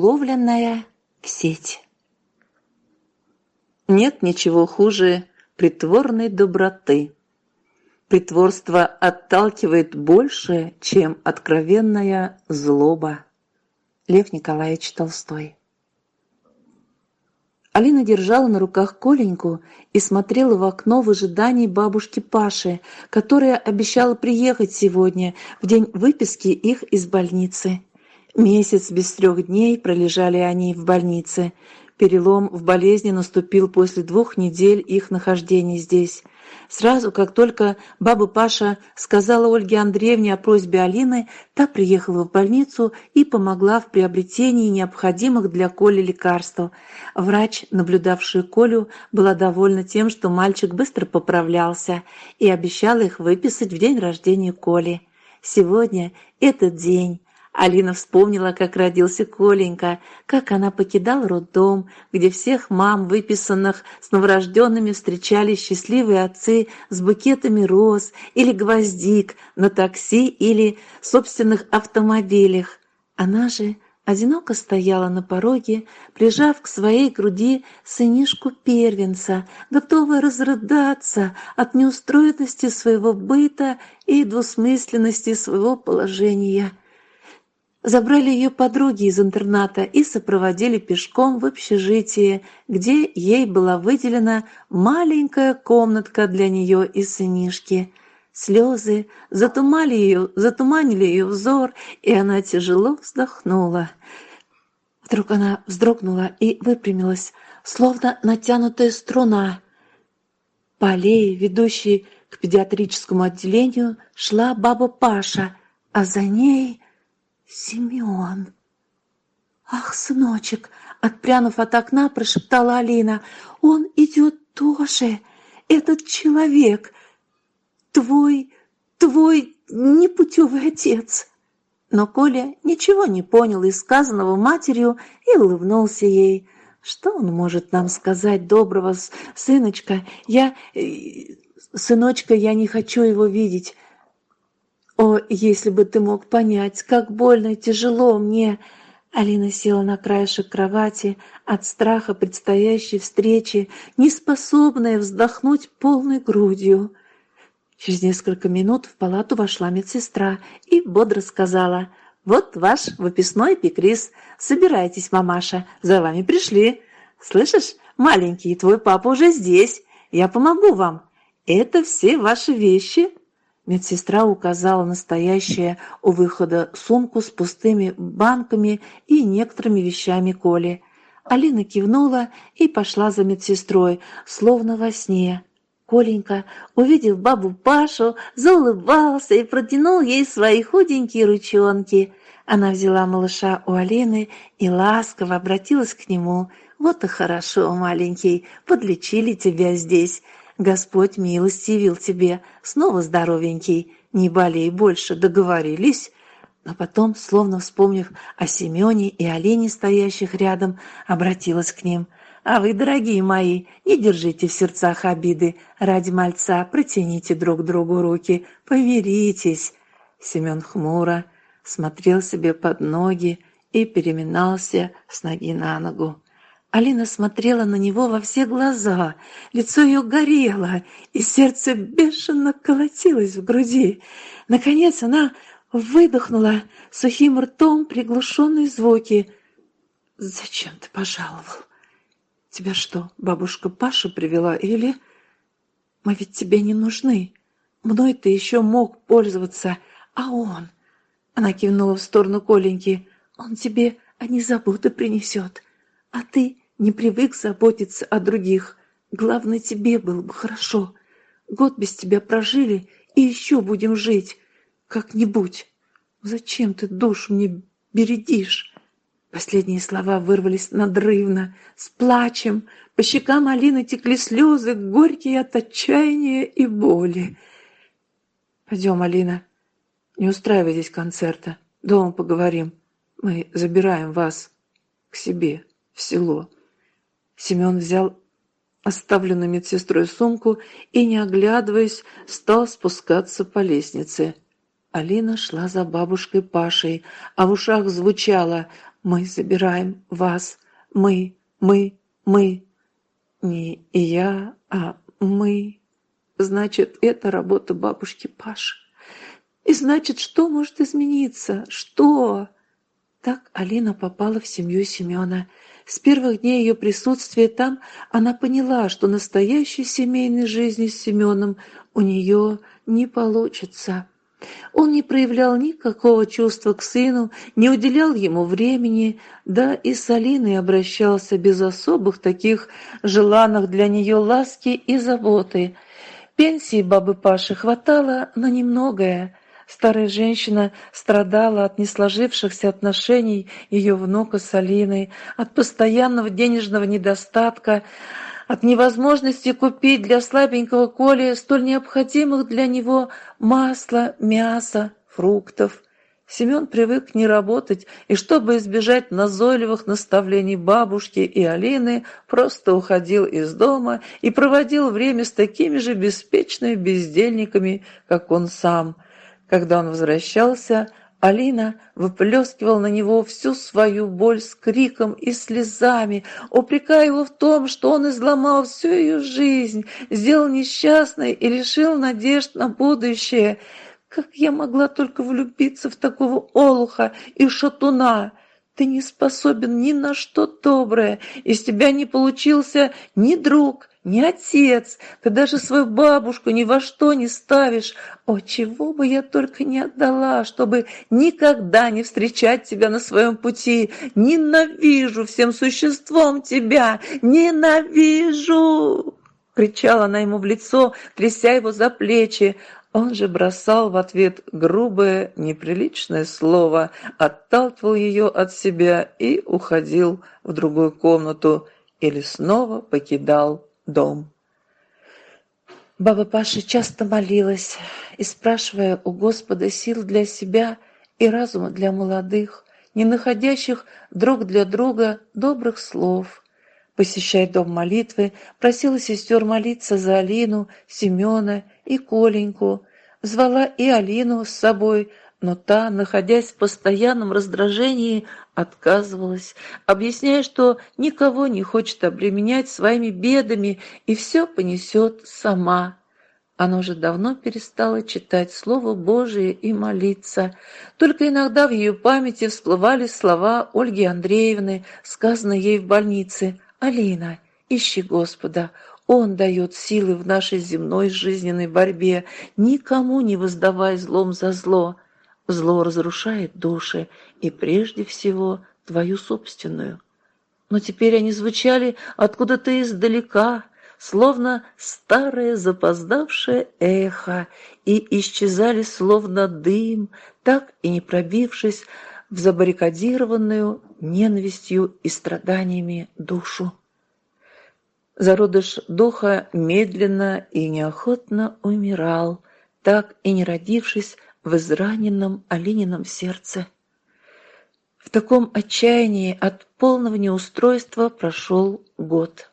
уловленная в сеть. Нет ничего хуже притворной доброты. Притворство отталкивает больше, чем откровенная злоба. Лев Николаевич Толстой Алина держала на руках Коленьку и смотрела в окно в ожидании бабушки Паши, которая обещала приехать сегодня, в день выписки их из больницы. Месяц без трех дней пролежали они в больнице. Перелом в болезни наступил после двух недель их нахождения здесь. Сразу, как только баба Паша сказала Ольге Андреевне о просьбе Алины, та приехала в больницу и помогла в приобретении необходимых для Коли лекарств. Врач, наблюдавший Колю, была довольна тем, что мальчик быстро поправлялся и обещала их выписать в день рождения Коли. Сегодня этот день. Алина вспомнила, как родился Коленька, как она покидала роддом, где всех мам, выписанных с новорожденными, встречали счастливые отцы с букетами роз или гвоздик на такси или собственных автомобилях. Она же одиноко стояла на пороге, прижав к своей груди сынишку первенца, готовая разрыдаться от неустроенности своего быта и двусмысленности своего положения – Забрали ее подруги из интерната и сопроводили пешком в общежитие, где ей была выделена маленькая комнатка для нее и сынишки. Слезы затумали ее, затуманили ее взор, и она тяжело вздохнула. Вдруг она вздрогнула и выпрямилась, словно натянутая струна. По аллее, ведущей к педиатрическому отделению, шла баба Паша, а за ней Семен. Ах, сыночек, отпрянув от окна, прошептала Алина. Он идет тоже, этот человек. Твой, твой непутевый отец. Но Коля ничего не понял из сказанного матерью и улыбнулся ей. Что он может нам сказать доброго, сыночка? Я... Э, сыночка, я не хочу его видеть. О, если бы ты мог понять, как больно и тяжело мне!» Алина села на краешек кровати от страха предстоящей встречи, неспособная вздохнуть полной грудью. Через несколько минут в палату вошла медсестра и бодро сказала «Вот ваш выписной пикрис. Собирайтесь, мамаша, за вами пришли. Слышишь, маленький, твой папа уже здесь. Я помогу вам. Это все ваши вещи, Медсестра указала настоящее у выхода сумку с пустыми банками и некоторыми вещами Коли. Алина кивнула и пошла за медсестрой, словно во сне. Коленька, увидев бабу Пашу, заулыбался и протянул ей свои худенькие ручонки. Она взяла малыша у Алины и ласково обратилась к нему. «Вот и хорошо, маленький, подлечили тебя здесь. Господь милостивил тебе, снова здоровенький, не болей больше, договорились?» Но потом, словно вспомнив о Семене и Олене, стоящих рядом, обратилась к ним. «А вы, дорогие мои, не держите в сердцах обиды. Ради мальца протяните друг другу руки, поверитесь». Семен хмуро смотрел себе под ноги и переминался с ноги на ногу. Алина смотрела на него во все глаза, лицо ее горело, и сердце бешено колотилось в груди. Наконец она выдохнула сухим ртом приглушенные звуки. «Зачем ты пожаловал? Тебя что, бабушка Паша привела или...» «Мы ведь тебе не нужны. Мной ты еще мог пользоваться, а он...» Она кивнула в сторону Коленьки. «Он тебе одни заботы принесет, а ты не привык заботиться о других. Главное, тебе было бы хорошо. Год без тебя прожили, и еще будем жить. Как-нибудь. Зачем ты душу мне бередишь?» Последние слова вырвались надрывно, с плачем. По щекам Алины текли слезы, горькие от отчаяния и боли. «Пойдем, Алина, не устраивай здесь концерта. Дома поговорим. Мы забираем вас к себе в село». Семен взял оставленную медсестрой сумку и, не оглядываясь, стал спускаться по лестнице. Алина шла за бабушкой Пашей, а в ушах звучало Мы забираем вас. Мы, мы, мы. Не я, а мы. Значит, это работа бабушки Паши. И значит, что может измениться? Что? Так Алина попала в семью Семена. С первых дней ее присутствия там она поняла, что настоящей семейной жизни с Семеном у нее не получится. Он не проявлял никакого чувства к сыну, не уделял ему времени, да и с Алиной обращался без особых таких желанных для нее ласки и заботы. Пенсии бабы Паши хватало на немногое. Старая женщина страдала от несложившихся отношений ее внука с Алиной, от постоянного денежного недостатка, от невозможности купить для слабенького Коли столь необходимых для него масла, мяса, фруктов. Семен привык не работать, и чтобы избежать назойливых наставлений бабушки и Алины, просто уходил из дома и проводил время с такими же беспечными бездельниками, как он сам – когда он возвращался, Алина выплескивала на него всю свою боль с криком и слезами, упрекая его в том, что он изломал всю ее жизнь, сделал несчастной и лишил надежд на будущее. Как я могла только влюбиться в такого олуха и шатуна? Ты не способен ни на что доброе, из тебя не получился ни друг, не отец, ты даже свою бабушку ни во что не ставишь. О, чего бы я только не отдала, чтобы никогда не встречать тебя на своем пути. Ненавижу всем существом тебя, ненавижу!» Кричала она ему в лицо, тряся его за плечи. Он же бросал в ответ грубое, неприличное слово, отталкивал ее от себя и уходил в другую комнату или снова покидал дом. Баба Паша часто молилась и, спрашивая у Господа сил для себя и разума для молодых, не находящих друг для друга добрых слов, посещая дом молитвы, просила сестер молиться за Алину, Семена и Коленьку, звала и Алину с собой, но та, находясь в постоянном раздражении, отказывалась, объясняя, что никого не хочет обременять своими бедами и все понесет сама. Она уже давно перестала читать Слово Божие и молиться. Только иногда в ее памяти всплывали слова Ольги Андреевны, сказанные ей в больнице. «Алина, ищи Господа, Он дает силы в нашей земной жизненной борьбе, никому не воздавай злом за зло». Зло разрушает души, и прежде всего твою собственную. Но теперь они звучали откуда-то издалека, словно старое запоздавшее эхо, и исчезали словно дым, так и не пробившись в забаррикадированную ненавистью и страданиями душу. Зародыш духа медленно и неохотно умирал, так и не родившись в израненном Алинином сердце. В таком отчаянии от полного неустройства прошел год.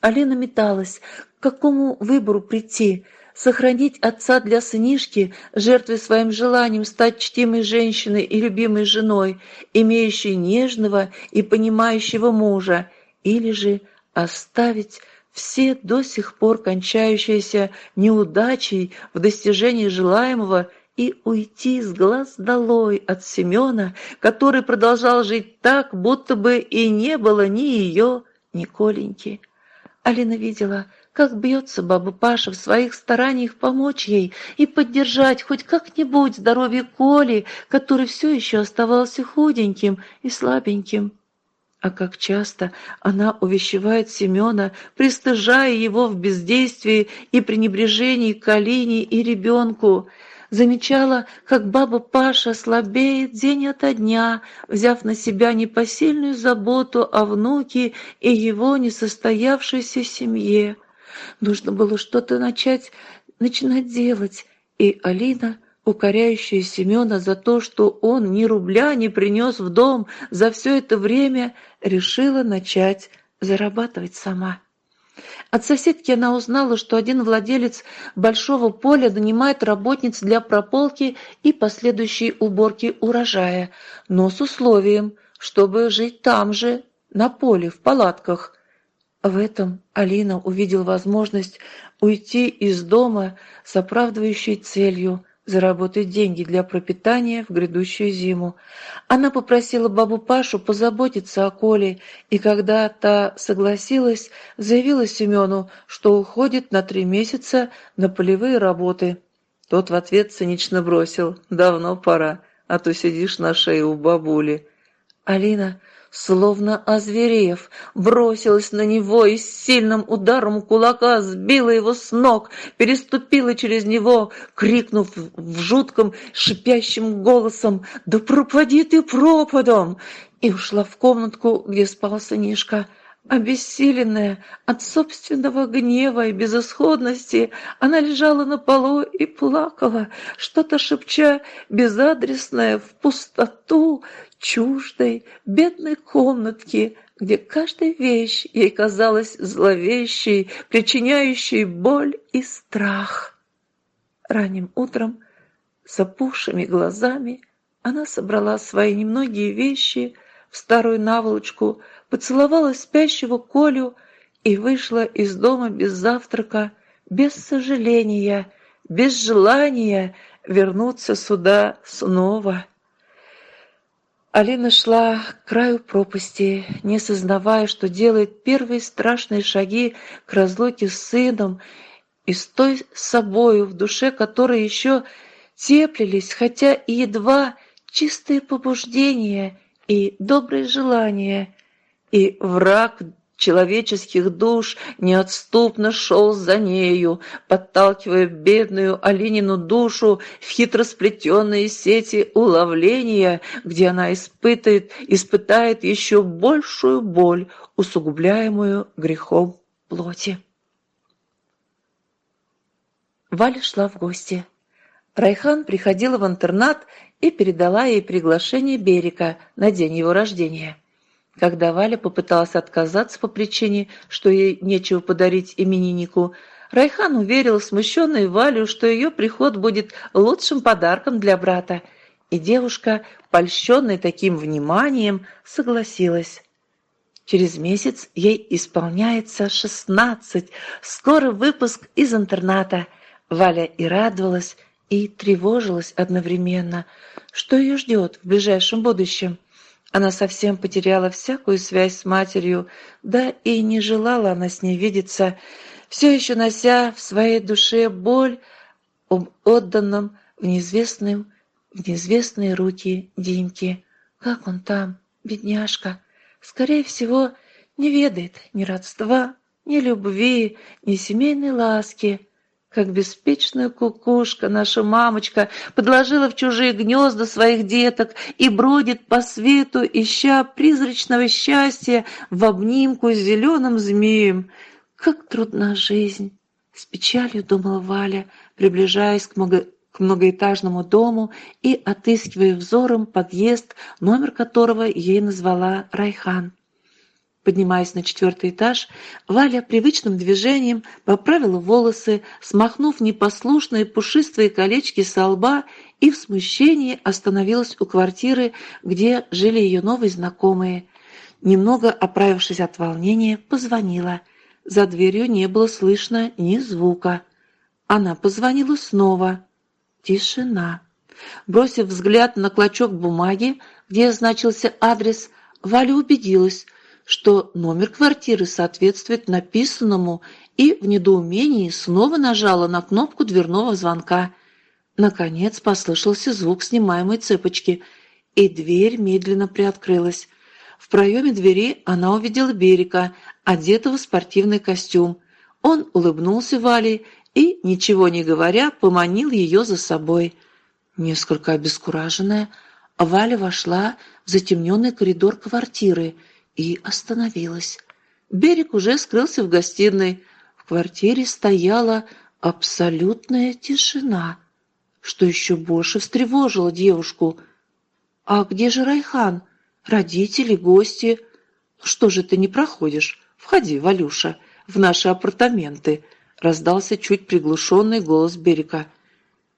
Алина металась, к какому выбору прийти, сохранить отца для сынишки, жертвой своим желанием стать чтимой женщиной и любимой женой, имеющей нежного и понимающего мужа, или же оставить все до сих пор кончающиеся неудачей в достижении желаемого и уйти с глаз долой от Семена, который продолжал жить так, будто бы и не было ни ее, ни Коленьки. Алина видела, как бьется баба Паша в своих стараниях помочь ей и поддержать хоть как-нибудь здоровье Коли, который все еще оставался худеньким и слабеньким. А как часто она увещевает Семена, пристыжая его в бездействии и пренебрежении к Алине и ребенку – замечала, как баба Паша слабеет день ото дня, взяв на себя непосильную заботу о внуке и его несостоявшейся семье. Нужно было что-то начать, начинать делать, и Алина, укоряющая Семена за то, что он ни рубля не принес в дом за все это время, решила начать зарабатывать сама. От соседки она узнала, что один владелец большого поля нанимает работниц для прополки и последующей уборки урожая, но с условием, чтобы жить там же, на поле, в палатках. В этом Алина увидела возможность уйти из дома с оправдывающей целью заработать деньги для пропитания в грядущую зиму. Она попросила бабу Пашу позаботиться о Коле, и когда та согласилась, заявила Семену, что уходит на три месяца на полевые работы. Тот в ответ цинично бросил «Давно пора, а то сидишь на шее у бабули». Алина словно озверев, бросилась на него и с сильным ударом кулака сбила его с ног, переступила через него, крикнув в жутком шипящим голосом «Да пропади ты пропадом!» и ушла в комнатку, где спал сынишка. Обессиленная от собственного гнева и безысходности, она лежала на полу и плакала, что-то шепча безадресное в пустоту чуждой, бедной комнатки, где каждая вещь ей казалась зловещей, причиняющей боль и страх. Ранним утром, с опухшими глазами, она собрала свои немногие вещи в старую наволочку, поцеловала спящего Колю и вышла из дома без завтрака, без сожаления, без желания вернуться сюда снова. Алина шла к краю пропасти, не сознавая, что делает первые страшные шаги к разлуке с сыном и с той собою, в душе которой еще теплились, хотя и едва чистые побуждения и добрые желания, и враг человеческих душ неотступно шел за нею, подталкивая бедную Алинину душу в хитросплетенные сети уловления, где она испытает, испытает еще большую боль, усугубляемую грехом плоти. Валя шла в гости. Райхан приходила в интернат и передала ей приглашение Берика на день его рождения. Когда Валя попыталась отказаться по причине, что ей нечего подарить имениннику, Райхан уверил смущенную Валю, что ее приход будет лучшим подарком для брата, и девушка, польщенная таким вниманием, согласилась. Через месяц ей исполняется шестнадцать, скоро выпуск из интерната. Валя и радовалась, и тревожилась одновременно, что ее ждет в ближайшем будущем. Она совсем потеряла всякую связь с матерью, да и не желала она с ней видеться, все еще нося в своей душе боль об отданном в, неизвестным, в неизвестные руки Димки. Как он там, бедняжка? Скорее всего, не ведает ни родства, ни любви, ни семейной ласки как беспечная кукушка наша мамочка подложила в чужие гнезда своих деток и бродит по свету, ища призрачного счастья в обнимку с зеленым змеем. Как трудна жизнь! С печалью думала Валя, приближаясь к, много... к многоэтажному дому и отыскивая взором подъезд, номер которого ей назвала Райхан. Поднимаясь на четвертый этаж, Валя привычным движением поправила волосы, смахнув непослушные пушистые колечки со лба и в смущении остановилась у квартиры, где жили ее новые знакомые. Немного оправившись от волнения, позвонила. За дверью не было слышно ни звука. Она позвонила снова. Тишина. Бросив взгляд на клочок бумаги, где значился адрес, Валя убедилась – что номер квартиры соответствует написанному, и в недоумении снова нажала на кнопку дверного звонка. Наконец послышался звук снимаемой цепочки, и дверь медленно приоткрылась. В проеме двери она увидела Берика, одетого в спортивный костюм. Он улыбнулся Вале и, ничего не говоря, поманил ее за собой. Несколько обескураженная, Валя вошла в затемненный коридор квартиры – и остановилась. Берег уже скрылся в гостиной. В квартире стояла абсолютная тишина, что еще больше встревожило девушку. «А где же Райхан? Родители, гости? Что же ты не проходишь? Входи, Валюша, в наши апартаменты», раздался чуть приглушенный голос Берега.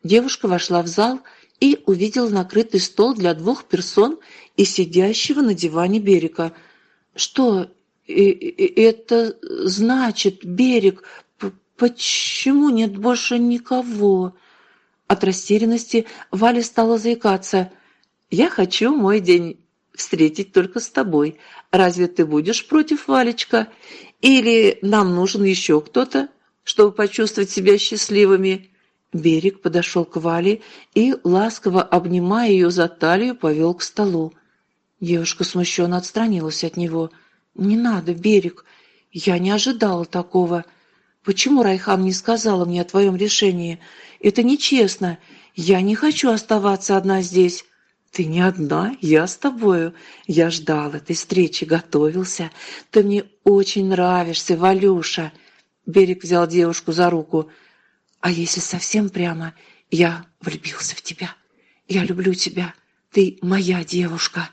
Девушка вошла в зал и увидел накрытый стол для двух персон и сидящего на диване берега. «Что это значит, берег? Почему нет больше никого?» От растерянности Валя стала заикаться. «Я хочу мой день встретить только с тобой. Разве ты будешь против, Валечка? Или нам нужен еще кто-то, чтобы почувствовать себя счастливыми?» Берег подошел к Вале и, ласково обнимая ее за талию, повел к столу. Девушка смущенно отстранилась от него. «Не надо, Берег, я не ожидала такого. Почему Райхам не сказала мне о твоем решении? Это нечестно. Я не хочу оставаться одна здесь». «Ты не одна, я с тобою. Я ждал этой встречи, готовился. Ты мне очень нравишься, Валюша». Берег взял девушку за руку. А если совсем прямо, я влюбился в тебя. Я люблю тебя. Ты моя девушка.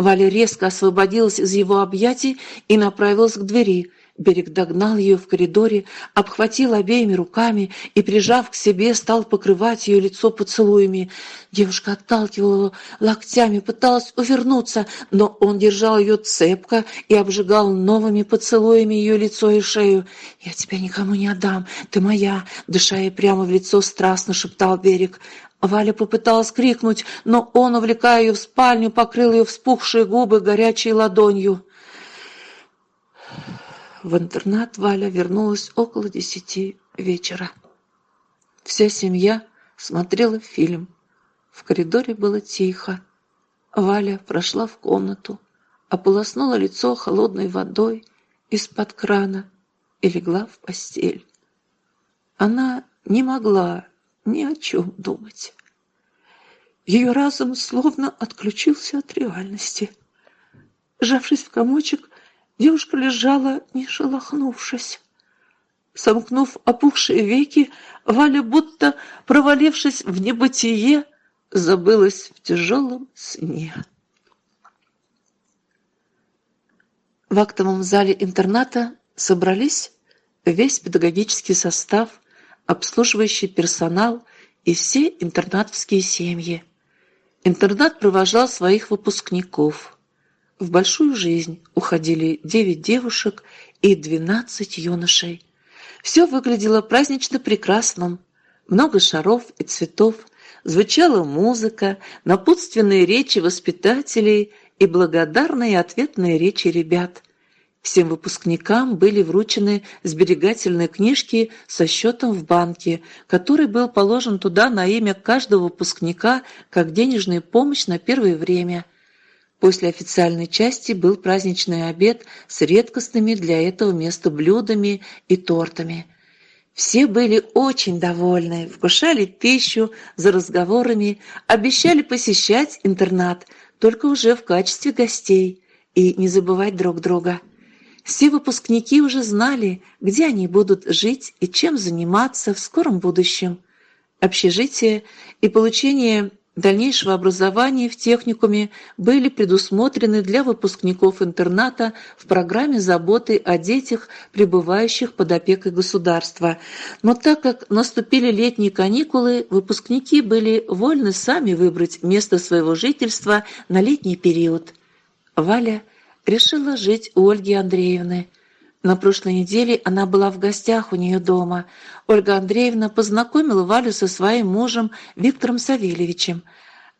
Валя резко освободилась из его объятий и направилась к двери. Берег догнал ее в коридоре, обхватил обеими руками и, прижав к себе, стал покрывать ее лицо поцелуями. Девушка отталкивала его локтями, пыталась увернуться, но он держал ее цепко и обжигал новыми поцелуями ее лицо и шею. «Я тебя никому не отдам, ты моя!» Дыша ей прямо в лицо, страстно шептал Берег. Валя попыталась крикнуть, но он, увлекая ее в спальню, покрыл ее вспухшие губы горячей ладонью. В интернат Валя вернулась около десяти вечера. Вся семья смотрела фильм. В коридоре было тихо. Валя прошла в комнату, ополоснула лицо холодной водой из-под крана и легла в постель. Она не могла ни о чем думать. Ее разум словно отключился от реальности. Сжавшись в комочек, Девушка лежала, не шелохнувшись. Сомкнув опухшие веки, Валя, будто провалившись в небытие, забылась в тяжелом сне. В актовом зале интерната собрались весь педагогический состав, обслуживающий персонал и все интернатовские семьи. Интернат провожал своих выпускников – в большую жизнь уходили девять девушек и двенадцать юношей. Все выглядело празднично прекрасным. Много шаров и цветов, звучала музыка, напутственные речи воспитателей и благодарные ответные речи ребят. Всем выпускникам были вручены сберегательные книжки со счетом в банке, который был положен туда на имя каждого выпускника как денежная помощь на первое время – После официальной части был праздничный обед с редкостными для этого места блюдами и тортами. Все были очень довольны, вкушали пищу за разговорами, обещали посещать интернат, только уже в качестве гостей, и не забывать друг друга. Все выпускники уже знали, где они будут жить и чем заниматься в скором будущем. Общежитие и получение дальнейшего образования в техникуме были предусмотрены для выпускников интерната в программе заботы о детях, пребывающих под опекой государства. Но так как наступили летние каникулы, выпускники были вольны сами выбрать место своего жительства на летний период. Валя решила жить у Ольги Андреевны – на прошлой неделе она была в гостях у нее дома. Ольга Андреевна познакомила Валю со своим мужем Виктором Савельевичем.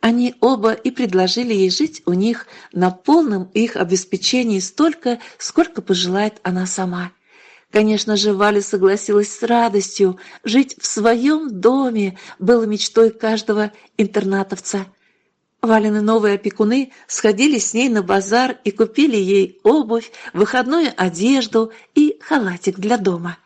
Они оба и предложили ей жить у них на полном их обеспечении столько, сколько пожелает она сама. Конечно же, Валя согласилась с радостью. Жить в своем доме было мечтой каждого интернатовца – Валины новые опекуны сходили с ней на базар и купили ей обувь, выходную одежду и халатик для дома.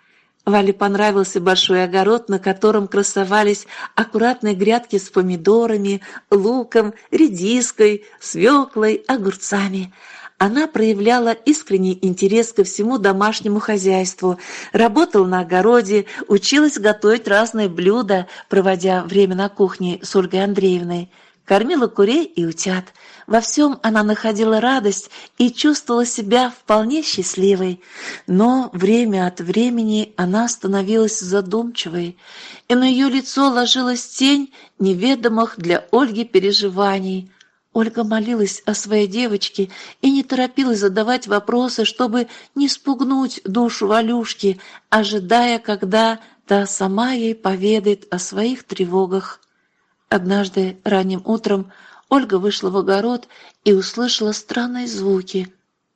Вале понравился большой огород, на котором красовались аккуратные грядки с помидорами, луком, редиской, свеклой, огурцами. Она проявляла искренний интерес ко всему домашнему хозяйству, работала на огороде, училась готовить разные блюда, проводя время на кухне с Ольгой Андреевной – кормила курей и утят. Во всем она находила радость и чувствовала себя вполне счастливой. Но время от времени она становилась задумчивой, и на ее лицо ложилась тень неведомых для Ольги переживаний. Ольга молилась о своей девочке и не торопилась задавать вопросы, чтобы не спугнуть душу Валюшки, ожидая, когда та сама ей поведает о своих тревогах. Однажды ранним утром Ольга вышла в огород и услышала странные звуки.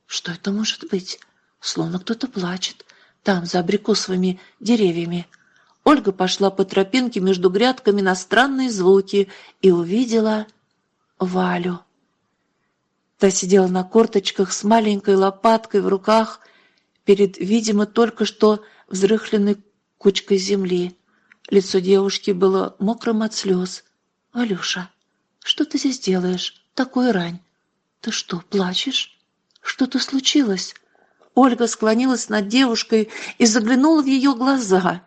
Что это может быть? Словно кто-то плачет. Там, за абрикосовыми деревьями. Ольга пошла по тропинке между грядками на странные звуки и увидела Валю. Та сидела на корточках с маленькой лопаткой в руках перед, видимо, только что взрыхленной кучкой земли. Лицо девушки было мокрым от слез. «Алёша, что ты здесь делаешь? Такой рань. Ты что, плачешь? Что-то случилось?» Ольга склонилась над девушкой и заглянула в ее глаза.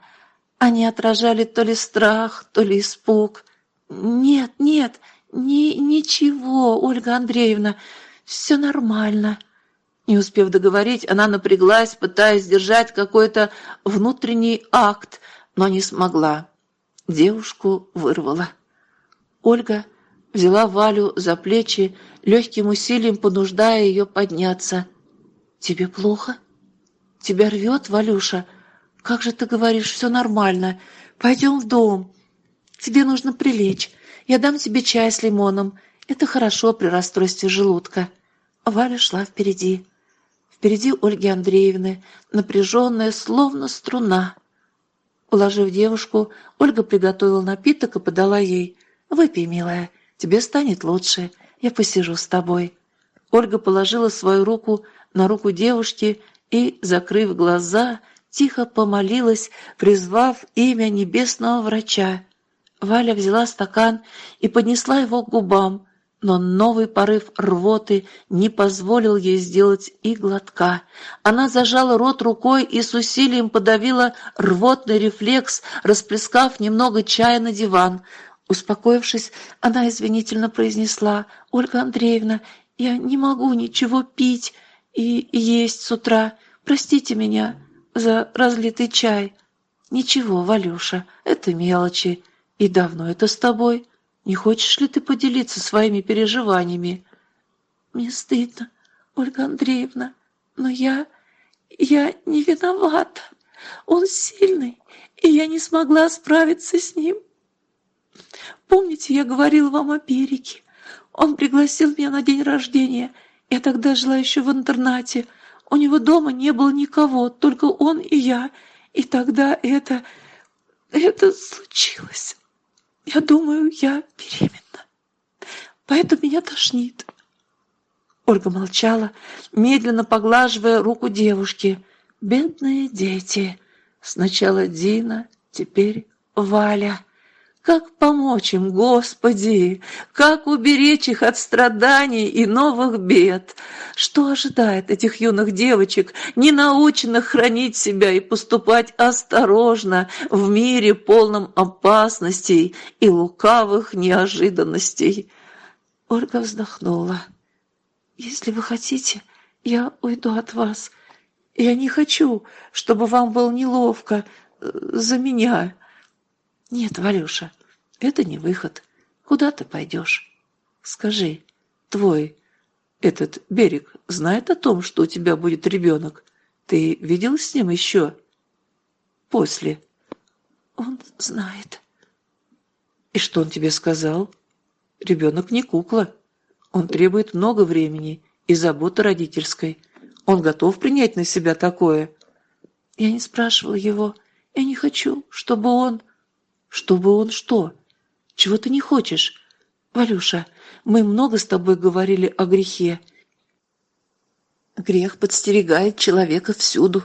Они отражали то ли страх, то ли испуг. «Нет, нет, ни, ничего, Ольга Андреевна, все нормально». Не успев договорить, она напряглась, пытаясь держать какой-то внутренний акт, но не смогла. Девушку вырвала. Ольга взяла Валю за плечи, легким усилием понуждая ее подняться. «Тебе плохо? Тебя рвет, Валюша? Как же ты говоришь, все нормально. Пойдем в дом. Тебе нужно прилечь. Я дам тебе чай с лимоном. Это хорошо при расстройстве желудка». Валя шла впереди. Впереди Ольги Андреевны, напряженная, словно струна. Уложив девушку, Ольга приготовила напиток и подала ей – «Выпей, милая, тебе станет лучше. Я посижу с тобой». Ольга положила свою руку на руку девушки и, закрыв глаза, тихо помолилась, призвав имя небесного врача. Валя взяла стакан и поднесла его к губам, но новый порыв рвоты не позволил ей сделать и глотка. Она зажала рот рукой и с усилием подавила рвотный рефлекс, расплескав немного чая на диван. Успокоившись, она извинительно произнесла, «Ольга Андреевна, я не могу ничего пить и есть с утра. Простите меня за разлитый чай». «Ничего, Валюша, это мелочи. И давно это с тобой? Не хочешь ли ты поделиться своими переживаниями?» «Мне стыдно, Ольга Андреевна, но я... я не виновата. Он сильный, и я не смогла справиться с ним». Помните, я говорила вам о Береге? Он пригласил меня на день рождения. Я тогда жила еще в интернате. У него дома не было никого, только он и я. И тогда это... это случилось. Я думаю, я беременна. Поэтому меня тошнит. Ольга молчала, медленно поглаживая руку девушки. Бедные дети. Сначала Дина, теперь Валя. Как помочь им, Господи? Как уберечь их от страданий и новых бед? Что ожидает этих юных девочек, не наученных хранить себя и поступать осторожно в мире полном опасностей и лукавых неожиданностей? Ольга вздохнула. «Если вы хотите, я уйду от вас. Я не хочу, чтобы вам было неловко э, за меня». «Нет, Валюша, это не выход. Куда ты пойдешь? Скажи, твой этот берег знает о том, что у тебя будет ребенок? Ты видел с ним еще? После?» «Он знает». «И что он тебе сказал?» «Ребенок не кукла. Он требует много времени и заботы родительской. Он готов принять на себя такое?» «Я не спрашивала его. Я не хочу, чтобы он...» Чтобы он что? Чего ты не хочешь? Валюша, мы много с тобой говорили о грехе. Грех подстерегает человека всюду.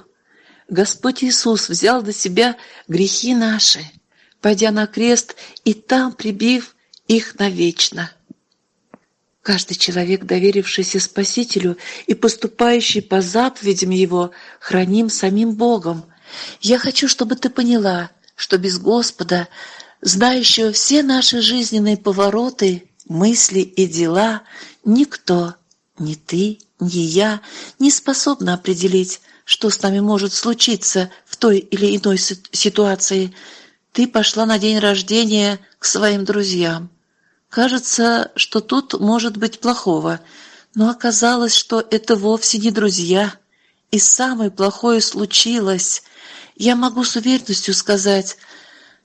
Господь Иисус взял до себя грехи наши, пойдя на крест и там прибив их навечно. Каждый человек, доверившийся Спасителю и поступающий по заповедям Его, храним самим Богом. Я хочу, чтобы ты поняла, что без Господа, знающего все наши жизненные повороты, мысли и дела никто, ни ты, ни я, не способны определить, что с нами может случиться в той или иной ситуации. Ты пошла на день рождения к своим друзьям. Кажется, что тут может быть плохого, но оказалось, что это вовсе не друзья. И самое плохое случилось. Я могу с уверенностью сказать,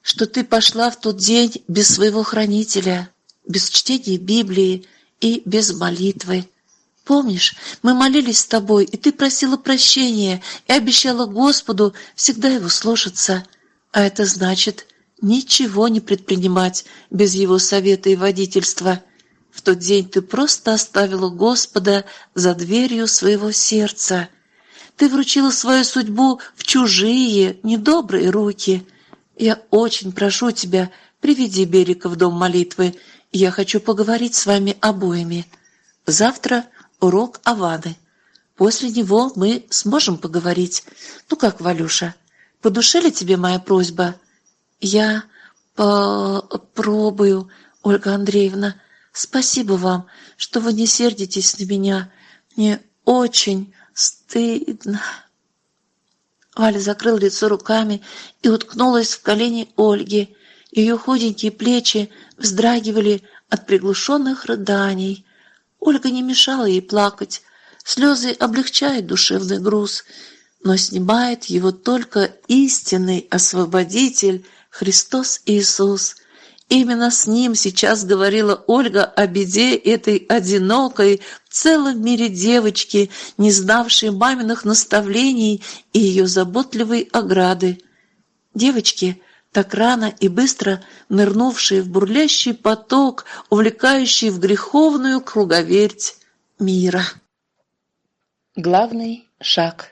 что ты пошла в тот день без своего хранителя, без чтения Библии и без молитвы. Помнишь, мы молились с тобой, и ты просила прощения и обещала Господу всегда его слушаться. А это значит ничего не предпринимать без его совета и водительства. В тот день ты просто оставила Господа за дверью своего сердца. Ты вручила свою судьбу в чужие, недобрые руки. Я очень прошу тебя, приведи Берика в дом молитвы. Я хочу поговорить с вами обоими. Завтра урок Авады. После него мы сможем поговорить. Ну как, Валюша, по душе ли тебе моя просьба? Я попробую, Ольга Андреевна. Спасибо вам, что вы не сердитесь на меня. Мне очень стыдно. Валя закрыл лицо руками и уткнулась в колени Ольги. Ее худенькие плечи вздрагивали от приглушенных рыданий. Ольга не мешала ей плакать. Слезы облегчают душевный груз, но снимает его только истинный освободитель Христос Иисус. Именно с ним сейчас говорила Ольга о беде этой одинокой в целом мире девочки, не знавшей маминых наставлений и ее заботливой ограды. Девочки – так рано и быстро нырнувшие в бурлящий поток, увлекающий в греховную круговерть мира. Главный шаг.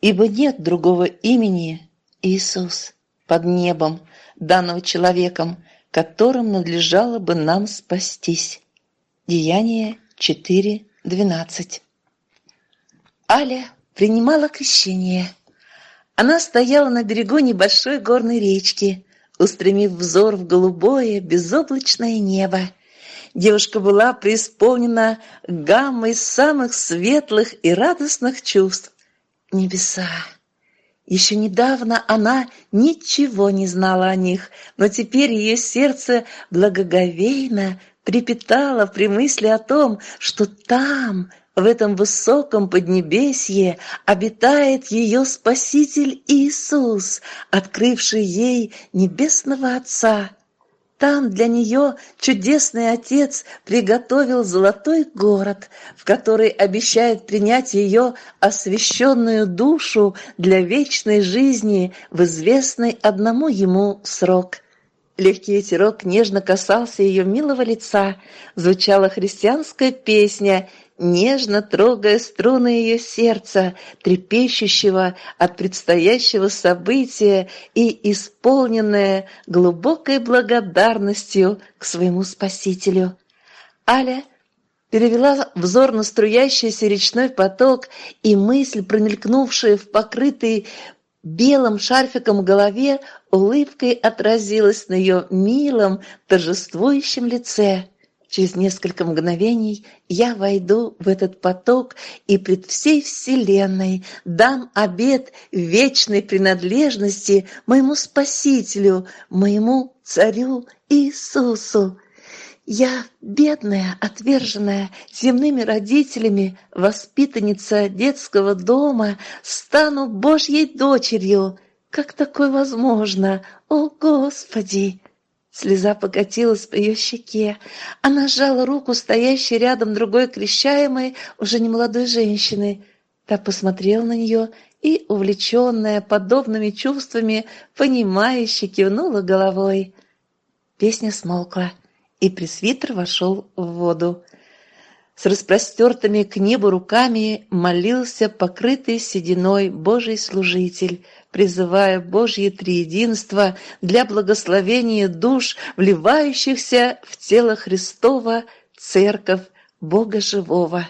Ибо нет другого имени Иисус под небом, данного человеком, которым надлежало бы нам спастись. Деяние 4.12. Аля принимала крещение – она стояла на берегу небольшой горной речки, устремив взор в голубое, безоблачное небо. Девушка была преисполнена гаммой самых светлых и радостных чувств. Небеса. Еще недавно она ничего не знала о них, но теперь ее сердце благоговейно трепетало при мысли о том, что там, в этом высоком поднебесье обитает ее Спаситель Иисус, открывший ей Небесного Отца. Там для нее чудесный Отец приготовил золотой город, в который обещает принять ее освященную душу для вечной жизни в известный одному ему срок. Легкий ветерок нежно касался ее милого лица, звучала христианская песня — нежно трогая струны ее сердца, трепещущего от предстоящего события и исполненное глубокой благодарностью к своему Спасителю. Аля перевела взор на струящийся речной поток, и мысль, промелькнувшая в покрытой белым шарфиком голове, улыбкой отразилась на ее милом, торжествующем лице. Через несколько мгновений я войду в этот поток и пред всей вселенной дам обет вечной принадлежности моему Спасителю, моему Царю Иисусу. Я, бедная, отверженная земными родителями, воспитанница детского дома, стану Божьей дочерью. Как такое возможно? О, Господи! Слеза покатилась по ее щеке. Она сжала руку стоящей рядом другой крещаемой, уже не молодой женщины. Та посмотрела на нее и, увлеченная подобными чувствами, понимающе кивнула головой. Песня смолкла, и пресвитер вошел в воду. С распростертыми к небу руками молился покрытый сединой Божий служитель, призывая Божье триединство для благословения душ, вливающихся в тело Христова, Церковь Бога Живого.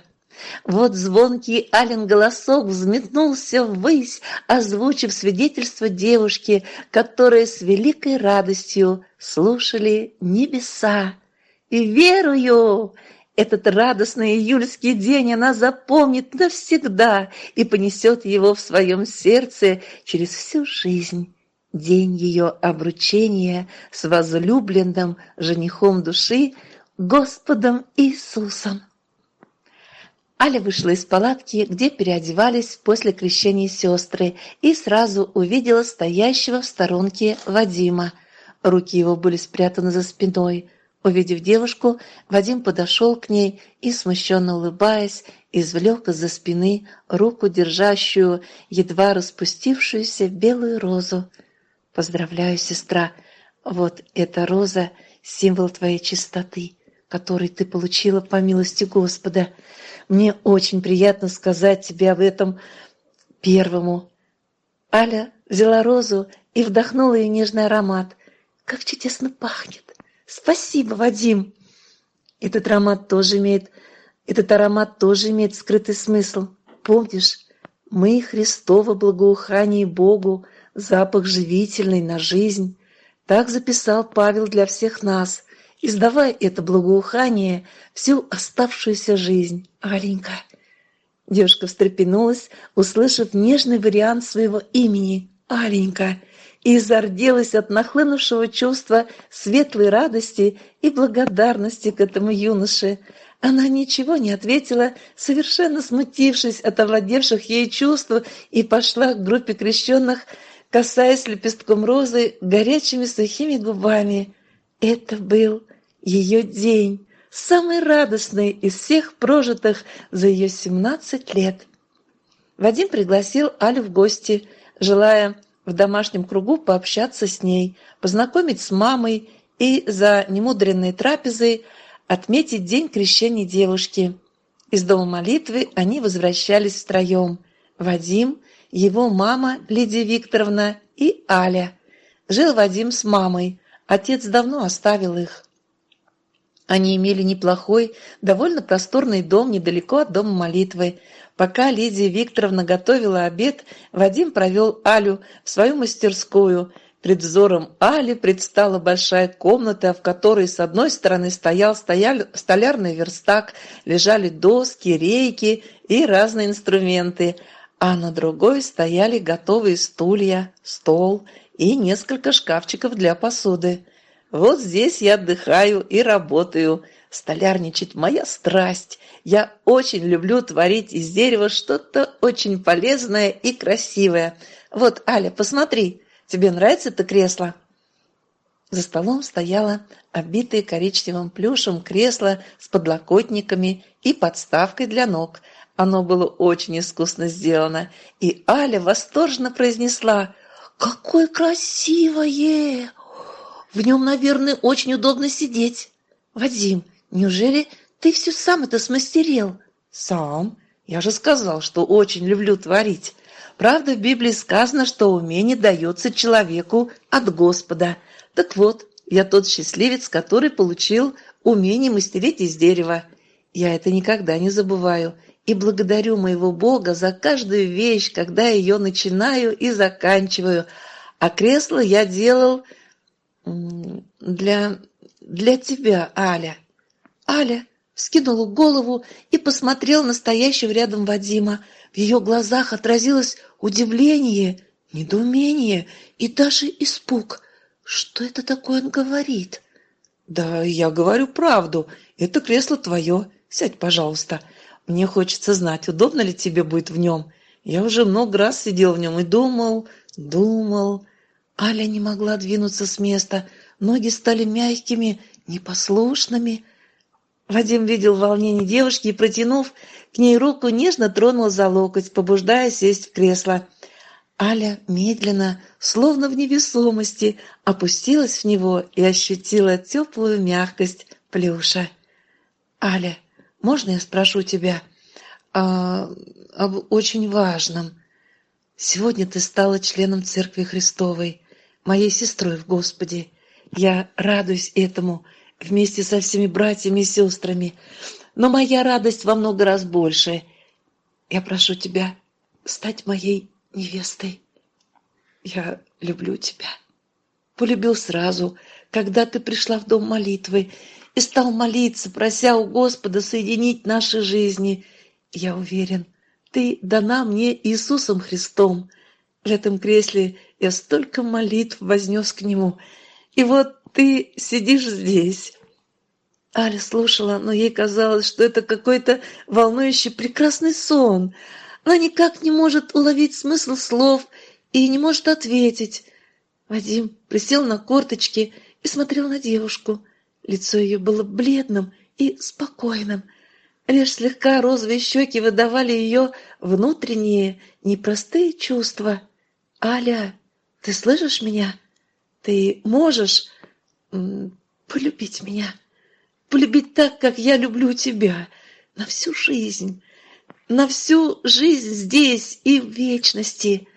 Вот звонкий Ален голосок взметнулся ввысь, озвучив свидетельство девушки, которые с великой радостью слушали небеса. И верую, этот радостный июльский день она запомнит навсегда и понесет его в своем сердце через всю жизнь. День ее обручения с возлюбленным женихом души Господом Иисусом. Аля вышла из палатки, где переодевались после крещения сестры, и сразу увидела стоящего в сторонке Вадима. Руки его были спрятаны за спиной. Увидев девушку, Вадим подошел к ней и, смущенно улыбаясь, извлек из-за спины руку, держащую едва распустившуюся белую розу. «Поздравляю, сестра! Вот эта роза — символ твоей чистоты, который ты получила по милости Господа. Мне очень приятно сказать тебе об этом первому». Аля взяла розу и вдохнула ее нежный аромат. «Как чудесно пахнет!» Спасибо, Вадим. Этот аромат тоже имеет, этот аромат тоже имеет скрытый смысл. Помнишь, мы Христово благоухание Богу, запах живительный на жизнь. Так записал Павел для всех нас, издавая это благоухание всю оставшуюся жизнь. Аленька. Девушка встрепенулась, услышав нежный вариант своего имени. Аленька и зарделась от нахлынувшего чувства светлой радости и благодарности к этому юноше. Она ничего не ответила, совершенно смутившись от овладевших ей чувств, и пошла к группе крещенных, касаясь лепестком розы горячими сухими губами. Это был ее день, самый радостный из всех прожитых за ее семнадцать лет. Вадим пригласил Алю в гости, желая в домашнем кругу пообщаться с ней, познакомить с мамой и за немудренной трапезой отметить день крещения девушки. Из дома молитвы они возвращались втроем. Вадим, его мама Лидия Викторовна и Аля. Жил Вадим с мамой, отец давно оставил их. Они имели неплохой, довольно просторный дом недалеко от дома молитвы, Пока Лидия Викторовна готовила обед, Вадим провел Алю в свою мастерскую. Пред взором Али предстала большая комната, в которой с одной стороны стоял стоял столярный верстак, лежали доски, рейки и разные инструменты, а на другой стояли готовые стулья, стол и несколько шкафчиков для посуды. «Вот здесь я отдыхаю и работаю», Столярничать – моя страсть. Я очень люблю творить из дерева что-то очень полезное и красивое. Вот, Аля, посмотри, тебе нравится это кресло?» За столом стояло обитое коричневым плюшем кресло с подлокотниками и подставкой для ног. Оно было очень искусно сделано, и Аля восторженно произнесла «Какое красивое! В нем, наверное, очень удобно сидеть. Вадим, Неужели ты все сам это смастерил? Сам. Я же сказал, что очень люблю творить. Правда, в Библии сказано, что умение дается человеку от Господа. Так вот, я тот счастливец, который получил умение мастерить из дерева. Я это никогда не забываю и благодарю моего Бога за каждую вещь, когда ее начинаю и заканчиваю. А кресло я делал для, для тебя, Аля. Аля скинула голову и посмотрела на стоящего рядом Вадима. В ее глазах отразилось удивление, недоумение и даже испуг. Что это такое он говорит? «Да я говорю правду. Это кресло твое. Сядь, пожалуйста. Мне хочется знать, удобно ли тебе будет в нем. Я уже много раз сидел в нем и думал, думал...» Аля не могла двинуться с места. Ноги стали мягкими, непослушными. Вадим видел волнение девушки и, протянув к ней руку, нежно тронул за локоть, побуждая сесть в кресло. Аля медленно, словно в невесомости, опустилась в него и ощутила теплую мягкость плюша. «Аля, можно я спрошу тебя а, об очень важном? Сегодня ты стала членом Церкви Христовой, моей сестрой в Господе. Я радуюсь этому» вместе со всеми братьями и сестрами. но моя радость во много раз больше. Я прошу тебя стать моей невестой. Я люблю тебя. Полюбил сразу, когда ты пришла в дом молитвы и стал молиться, прося у Господа соединить наши жизни. Я уверен, ты дана мне Иисусом Христом. В этом кресле я столько молитв вознес к Нему. И вот ты сидишь здесь. Аля слушала, но ей казалось, что это какой-то волнующий прекрасный сон. Она никак не может уловить смысл слов и не может ответить. Вадим присел на корточки и смотрел на девушку. Лицо ее было бледным и спокойным. Лишь слегка розовые щеки выдавали ее внутренние, непростые чувства. «Аля, ты слышишь меня? Ты можешь полюбить меня? Полюбить так, как я люблю тебя, на всю жизнь, на всю жизнь здесь и в вечности?»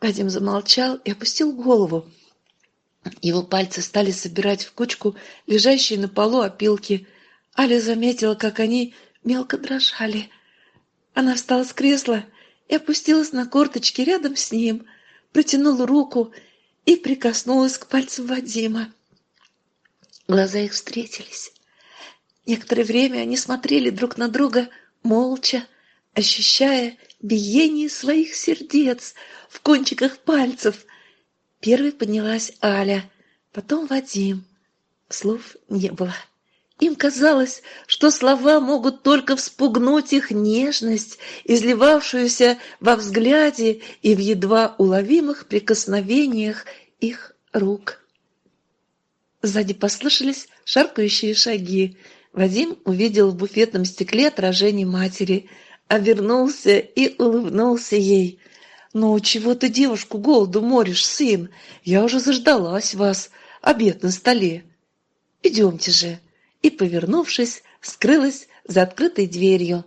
Вадим замолчал и опустил голову. Его пальцы стали собирать в кучку лежащие на полу опилки. Аля заметила, как они мелко дрожали. Она встала с кресла и опустилась на корточки рядом с ним, протянула руку и прикоснулась к пальцам Вадима. Глаза их встретились. Некоторое время они смотрели друг на друга молча, ощущая биение своих сердец в кончиках пальцев. Первой поднялась Аля, потом Вадим. Слов не было. Им казалось, что слова могут только вспугнуть их нежность, изливавшуюся во взгляде и в едва уловимых прикосновениях их рук. Сзади послышались шаркающие шаги. Вадим увидел в буфетном стекле отражение матери – обернулся и улыбнулся ей. «Ну, чего ты девушку голоду моришь, сын? Я уже заждалась вас. Обед на столе. Идемте же». И, повернувшись, скрылась за открытой дверью.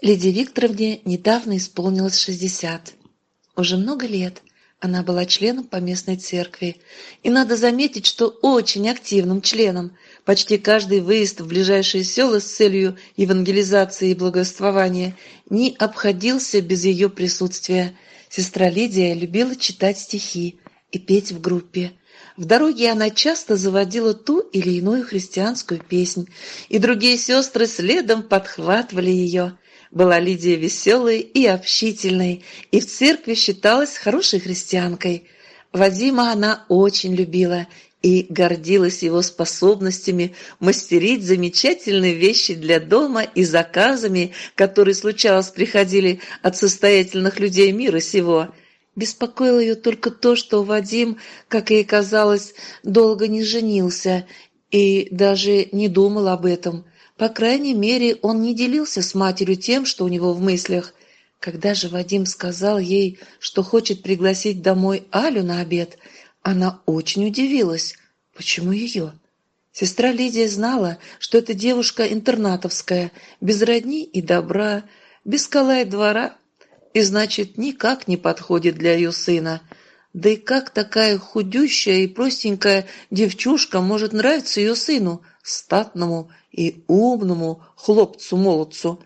Лидии Викторовне недавно исполнилось шестьдесят. Уже много лет она была членом поместной церкви. И надо заметить, что очень активным членом – Почти каждый выезд в ближайшие села с целью евангелизации и благоствования не обходился без ее присутствия. Сестра Лидия любила читать стихи и петь в группе. В дороге она часто заводила ту или иную христианскую песнь, и другие сестры следом подхватывали ее. Была Лидия веселой и общительной, и в церкви считалась хорошей христианкой. Вадима она очень любила и гордилась его способностями мастерить замечательные вещи для дома и заказами, которые случалось приходили от состоятельных людей мира сего. Беспокоило ее только то, что Вадим, как ей казалось, долго не женился и даже не думал об этом. По крайней мере, он не делился с матерью тем, что у него в мыслях. Когда же Вадим сказал ей, что хочет пригласить домой Алю на обед – она очень удивилась. Почему ее? Сестра Лидия знала, что эта девушка интернатовская, без родни и добра, без скала и двора, и, значит, никак не подходит для ее сына. Да и как такая худющая и простенькая девчушка может нравиться ее сыну, статному и умному хлопцу-молодцу?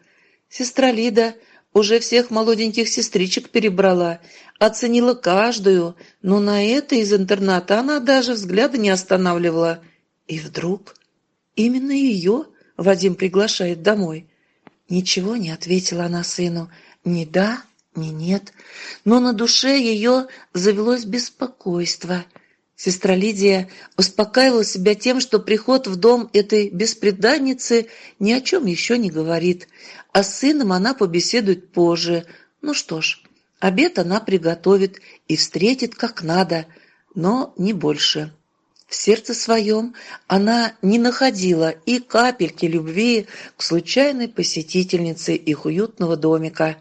Сестра Лида уже всех молоденьких сестричек перебрала, оценила каждую, но на это из интерната она даже взгляда не останавливала. И вдруг именно ее Вадим приглашает домой. Ничего не ответила она сыну, ни да, ни нет, но на душе ее завелось беспокойство. Сестра Лидия успокаивала себя тем, что приход в дом этой беспреданницы ни о чем еще не говорит, а с сыном она побеседует позже. Ну что ж, обед она приготовит и встретит как надо, но не больше. В сердце своем она не находила и капельки любви к случайной посетительнице их уютного домика.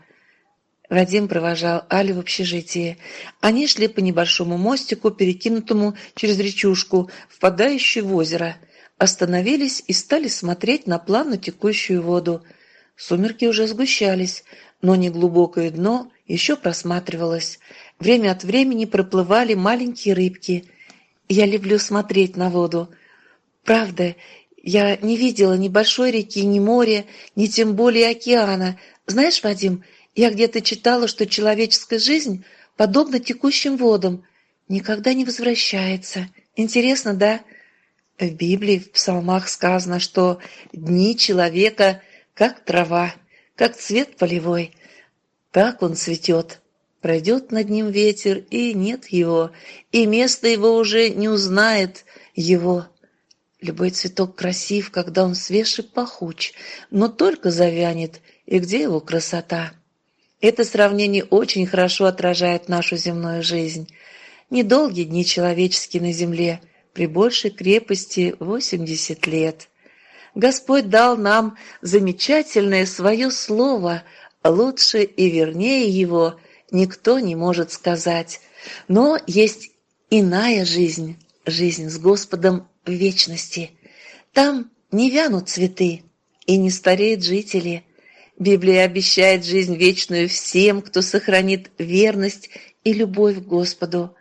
Вадим провожал Али в общежитие. Они шли по небольшому мостику, перекинутому через речушку, впадающую в озеро. Остановились и стали смотреть на плавно текущую воду – Сумерки уже сгущались, но неглубокое дно еще просматривалось. Время от времени проплывали маленькие рыбки. Я люблю смотреть на воду. Правда, Я не видела ни большой реки, ни моря, ни тем более океана. Знаешь, Вадим, я где-то читала, что человеческая жизнь подобна текущим водам, никогда не возвращается. Интересно, да? В Библии, в псалмах сказано, что дни человека как трава, как цвет полевой. Так он цветет. Пройдет над ним ветер, и нет его, и место его уже не узнает его. Любой цветок красив, когда он свеж и пахуч, но только завянет, и где его красота? Это сравнение очень хорошо отражает нашу земную жизнь. Недолгие дни человеческие на земле, при большей крепости 80 лет. Господь дал нам замечательное свое слово, лучше и вернее его никто не может сказать. Но есть иная жизнь, жизнь с Господом в вечности. Там не вянут цветы и не стареют жители – Библия обещает жизнь вечную всем, кто сохранит верность и любовь к Господу.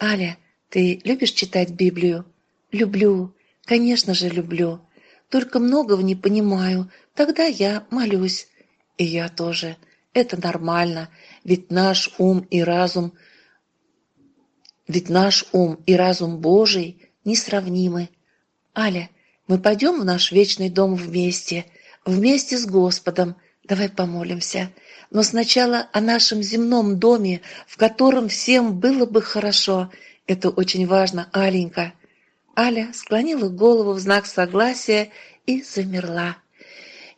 Аля, ты любишь читать Библию? Люблю, конечно же, люблю. Только многого не понимаю, тогда я молюсь. И я тоже. Это нормально, ведь наш ум и разум ведь наш ум и разум Божий несравнимы. Аля, мы пойдем в наш вечный дом вместе, вместе с Господом, Давай помолимся. Но сначала о нашем земном доме, в котором всем было бы хорошо. Это очень важно, Аленька. Аля склонила голову в знак согласия и замерла.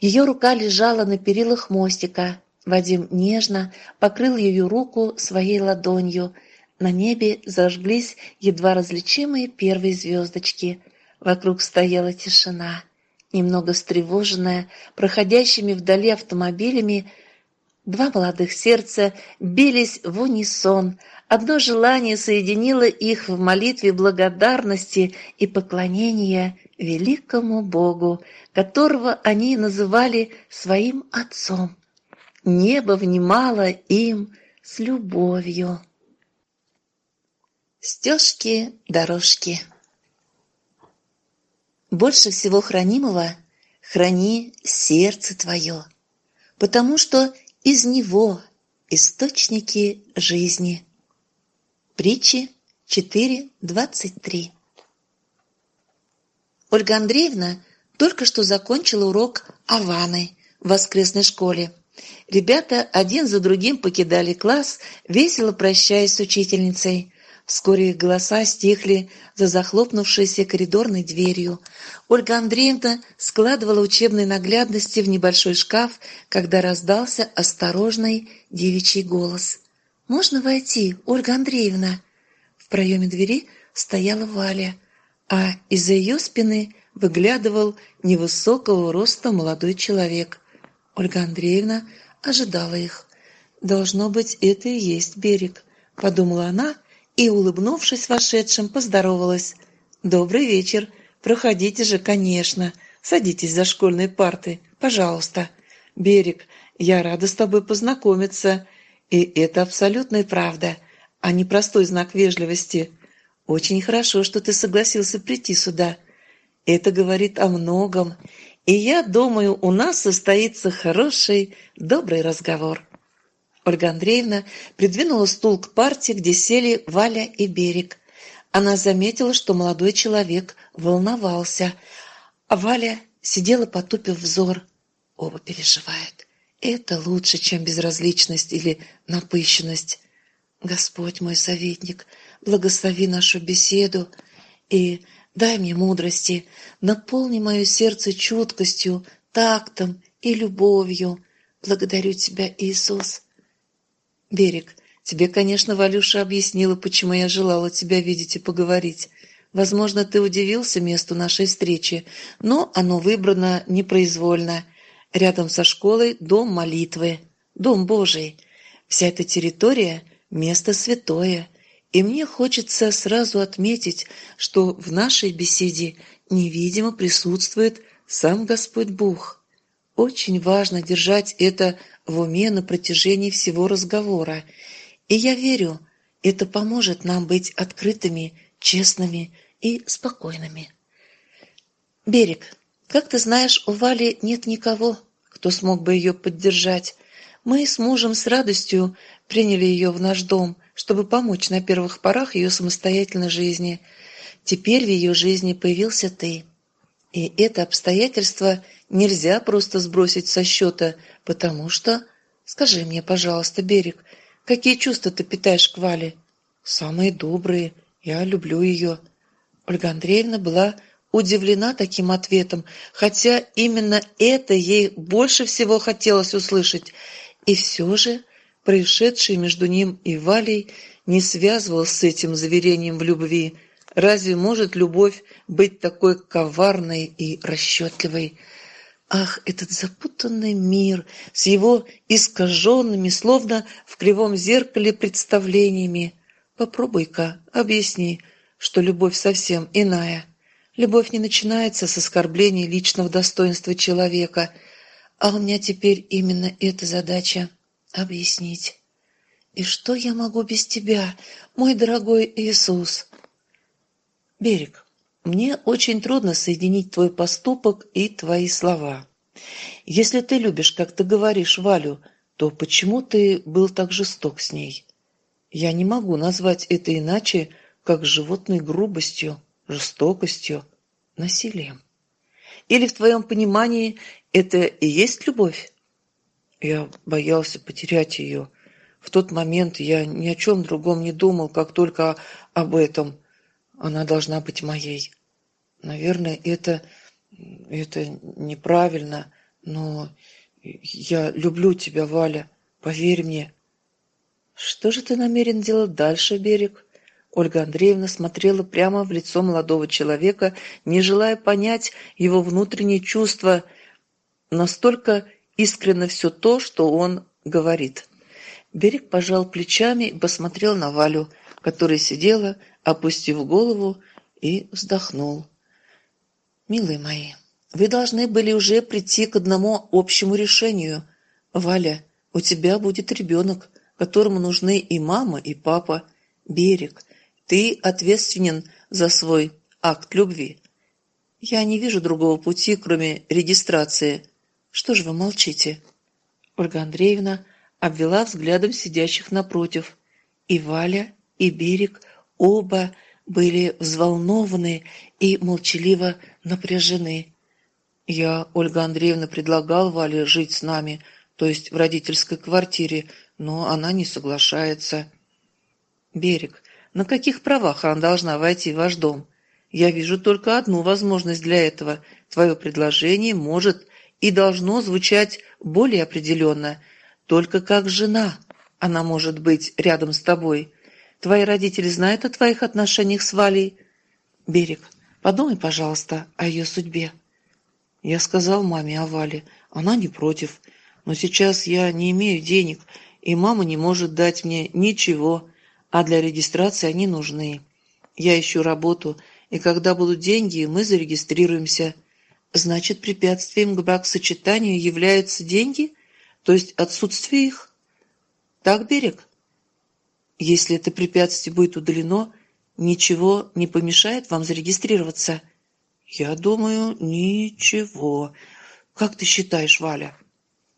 Ее рука лежала на перилах мостика. Вадим нежно покрыл ее руку своей ладонью. На небе зажглись едва различимые первые звездочки. Вокруг стояла тишина. Немного встревоженная проходящими вдали автомобилями, два молодых сердца бились в унисон. Одно желание соединило их в молитве благодарности и поклонения великому Богу, которого они называли своим Отцом. Небо внимало им с любовью. Стежки-дорожки больше всего хранимого храни сердце твое, потому что из него источники жизни. Притчи 4.23 Ольга Андреевна только что закончила урок Аваны в воскресной школе. Ребята один за другим покидали класс, весело прощаясь с учительницей. Вскоре их голоса стихли за захлопнувшейся коридорной дверью. Ольга Андреевна складывала учебные наглядности в небольшой шкаф, когда раздался осторожный девичий голос. «Можно войти, Ольга Андреевна?» В проеме двери стояла Валя, а из-за ее спины выглядывал невысокого роста молодой человек. Ольга Андреевна ожидала их. «Должно быть, это и есть берег», — подумала она, и, улыбнувшись вошедшим, поздоровалась. «Добрый вечер. Проходите же, конечно. Садитесь за школьные парты. Пожалуйста. Берег, я рада с тобой познакомиться. И это абсолютная правда, а не простой знак вежливости. Очень хорошо, что ты согласился прийти сюда. Это говорит о многом, и я думаю, у нас состоится хороший, добрый разговор». Ольга Андреевна придвинула стул к парте, где сели Валя и Берег. Она заметила, что молодой человек волновался, а Валя сидела, потупив взор. Оба переживают. Это лучше, чем безразличность или напыщенность. Господь мой советник, благослови нашу беседу и дай мне мудрости, наполни мое сердце чуткостью, тактом и любовью. Благодарю Тебя, Иисус. «Берег, тебе, конечно, Валюша объяснила, почему я желала тебя видеть и поговорить. Возможно, ты удивился месту нашей встречи, но оно выбрано непроизвольно. Рядом со школой дом молитвы, дом Божий. Вся эта территория – место святое. И мне хочется сразу отметить, что в нашей беседе невидимо присутствует сам Господь Бог. Очень важно держать это в уме на протяжении всего разговора. И я верю, это поможет нам быть открытыми, честными и спокойными. Берег. Как ты знаешь, у Вали нет никого, кто смог бы ее поддержать. Мы с мужем с радостью приняли ее в наш дом, чтобы помочь на первых порах ее самостоятельной жизни. Теперь в ее жизни появился ты. И это обстоятельство нельзя просто сбросить со счета, потому что... Скажи мне, пожалуйста, Берег, какие чувства ты питаешь к Вале? Самые добрые. Я люблю ее. Ольга Андреевна была удивлена таким ответом, хотя именно это ей больше всего хотелось услышать. И все же происшедшее между ним и Валей не связывалось с этим заверением в любви. Разве может любовь быть такой коварной и расчетливой? Ах, этот запутанный мир с его искаженными, словно в кривом зеркале представлениями. Попробуй-ка, объясни, что любовь совсем иная. Любовь не начинается с оскорбления личного достоинства человека, а у меня теперь именно эта задача — объяснить. И что я могу без тебя, мой дорогой Иисус? Берег, мне очень трудно соединить твой поступок и твои слова. Если ты любишь, как ты говоришь, Валю, то почему ты был так жесток с ней? Я не могу назвать это иначе, как животной грубостью жестокостью, насилием? Или в твоем понимании это и есть любовь? Я боялся потерять ее. В тот момент я ни о чем другом не думал, как только об этом. Она должна быть моей. Наверное, это, это неправильно, но я люблю тебя, Валя, поверь мне. Что же ты намерен делать дальше, Берег? Ольга Андреевна смотрела прямо в лицо молодого человека, не желая понять его внутренние чувства. Настолько искренно все то, что он говорит. Берег пожал плечами и посмотрел на Валю, которая сидела, опустив голову, и вздохнул. «Милые мои, вы должны были уже прийти к одному общему решению. Валя, у тебя будет ребенок, которому нужны и мама, и папа. Берег, ты ответственен за свой акт любви. Я не вижу другого пути, кроме регистрации. Что же вы молчите? Ольга Андреевна обвела взглядом сидящих напротив. И Валя, и Берег оба были взволнованы и молчаливо напряжены. Я, Ольга Андреевна, предлагал Вале жить с нами, то есть в родительской квартире, но она не соглашается. Берег, на каких правах она должна войти в ваш дом? Я вижу только одну возможность для этого. Твое предложение может и должно звучать более определенно. Только как жена она может быть рядом с тобой. Твои родители знают о твоих отношениях с Валей? Берег, подумай, пожалуйста, о ее судьбе. Я сказал маме о Вале. Она не против. Но сейчас я не имею денег, и мама не может дать мне ничего а для регистрации они нужны. Я ищу работу, и когда будут деньги, мы зарегистрируемся. Значит, препятствием к бракосочетанию являются деньги, то есть отсутствие их? Так, Берег? Если это препятствие будет удалено, ничего не помешает вам зарегистрироваться? Я думаю, ничего. Как ты считаешь, Валя?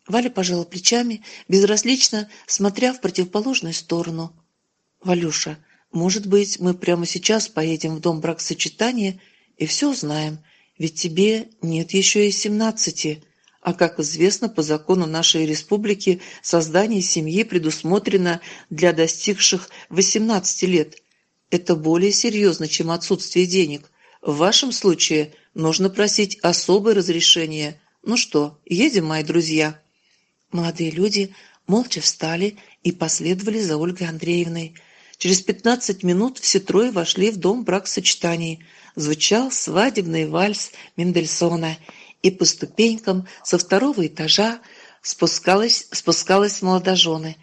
Валя пожала плечами, безразлично смотря в противоположную сторону. «Валюша, может быть, мы прямо сейчас поедем в дом бракосочетания и все узнаем, ведь тебе нет еще и семнадцати, а, как известно, по закону нашей республики создание семьи предусмотрено для достигших восемнадцати лет. Это более серьезно, чем отсутствие денег. В вашем случае нужно просить особое разрешение. Ну что, едем, мои друзья?» Молодые люди молча встали и последовали за Ольгой Андреевной – Через пятнадцать минут все трое вошли в дом бракосочетаний. Звучал свадебный вальс Мендельсона, и по ступенькам со второго этажа спускалась, спускалась молодожены.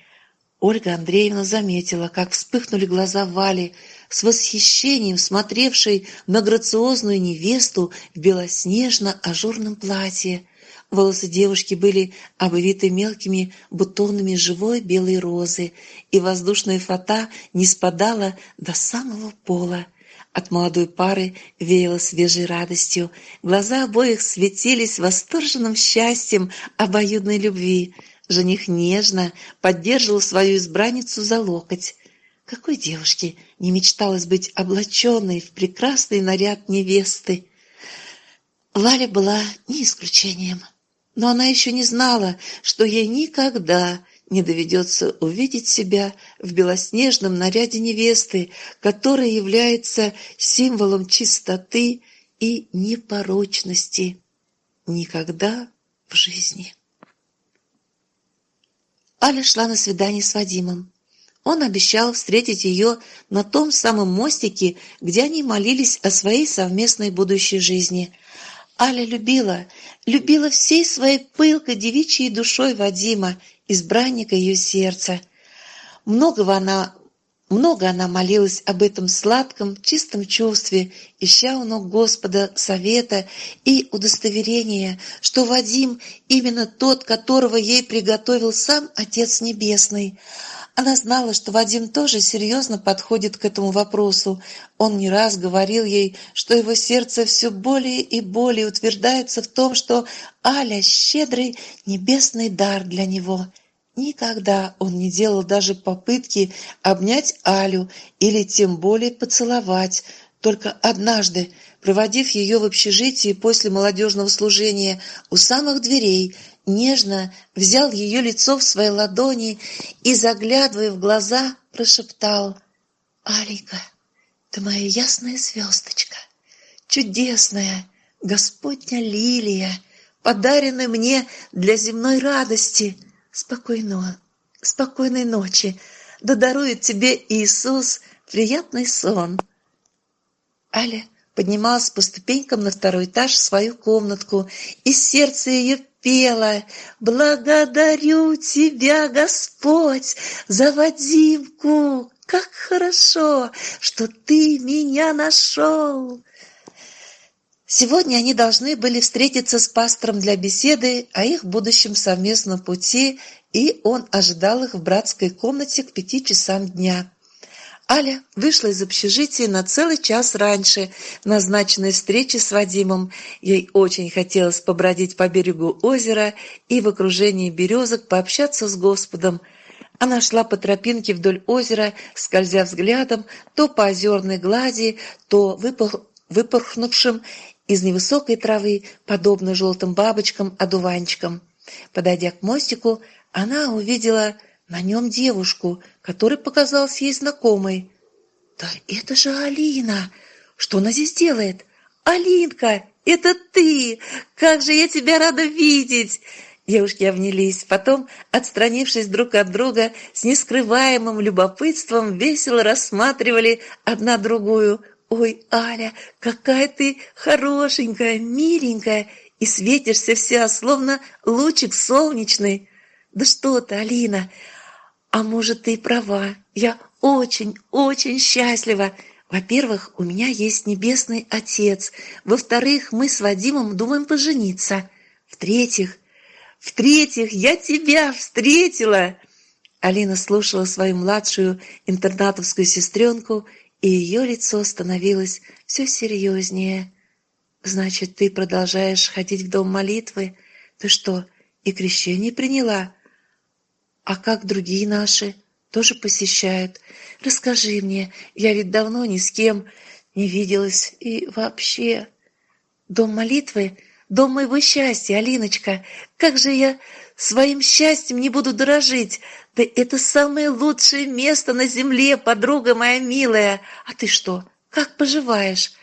Ольга Андреевна заметила, как вспыхнули глаза Вали, с восхищением смотревшей на грациозную невесту в белоснежно-ажурном платье. Волосы девушки были обвиты мелкими бутонами живой белой розы, и воздушная фата не спадала до самого пола. От молодой пары веяло свежей радостью. Глаза обоих светились восторженным счастьем обоюдной любви. Жених нежно поддерживал свою избранницу за локоть. Какой девушке не мечталось быть облаченной в прекрасный наряд невесты? Валя была не исключением. Но она еще не знала, что ей никогда не доведется увидеть себя в белоснежном наряде невесты, который является символом чистоты и непорочности. Никогда в жизни. Аля шла на свидание с Вадимом. Он обещал встретить ее на том самом мостике, где они молились о своей совместной будущей жизни – Аля любила, любила всей своей пылкой девичьей душой Вадима, избранника ее сердца. Многого она, много она молилась об этом сладком, чистом чувстве, ища у ног Господа совета и удостоверения, что Вадим именно тот, которого ей приготовил сам Отец Небесный – она знала, что Вадим тоже серьезно подходит к этому вопросу. Он не раз говорил ей, что его сердце все более и более утверждается в том, что Аля – щедрый небесный дар для него. Никогда он не делал даже попытки обнять Алю или тем более поцеловать. Только однажды, проводив ее в общежитии после молодежного служения у самых дверей – нежно взял ее лицо в свои ладони и, заглядывая в глаза, прошептал «Алика, ты моя ясная звездочка, чудесная Господня лилия, подаренная мне для земной радости. Спокойно, спокойной ночи, да дарует тебе Иисус приятный сон». Аля поднималась по ступенькам на второй этаж в свою комнатку, и сердце ее пела «Благодарю тебя, Господь, за Вадимку! Как хорошо, что ты меня нашел!» Сегодня они должны были встретиться с пастором для беседы о их будущем совместном пути, и он ожидал их в братской комнате к пяти часам дня. Аля вышла из общежития на целый час раньше назначенной встречи с Вадимом. Ей очень хотелось побродить по берегу озера и в окружении березок пообщаться с Господом. Она шла по тропинке вдоль озера, скользя взглядом то по озерной глади, то выпорхнувшим из невысокой травы, подобно желтым бабочкам-одуванчикам. Подойдя к мостику, она увидела на нем девушку, которая показалась ей знакомой. «Да это же Алина! Что она здесь делает? Алинка, это ты! Как же я тебя рада видеть!» Девушки обнялись, потом, отстранившись друг от друга, с нескрываемым любопытством весело рассматривали одна другую. «Ой, Аля, какая ты хорошенькая, миленькая, и светишься вся, словно лучик солнечный!» «Да что ты, Алина, а может, ты и права. Я очень, очень счастлива. Во-первых, у меня есть небесный отец. Во-вторых, мы с Вадимом думаем пожениться. В-третьих, в-третьих, я тебя встретила. Алина слушала свою младшую интернатовскую сестренку, и ее лицо становилось все серьезнее. «Значит, ты продолжаешь ходить в дом молитвы? Ты что, и крещение приняла?» А как другие наши? Тоже посещают? Расскажи мне, я ведь давно ни с кем не виделась. И вообще... Дом молитвы? Дом моего счастья, Алиночка. Как же я своим счастьем не буду дорожить? Да это самое лучшее место на земле, подруга моя милая. А ты что, как поживаешь?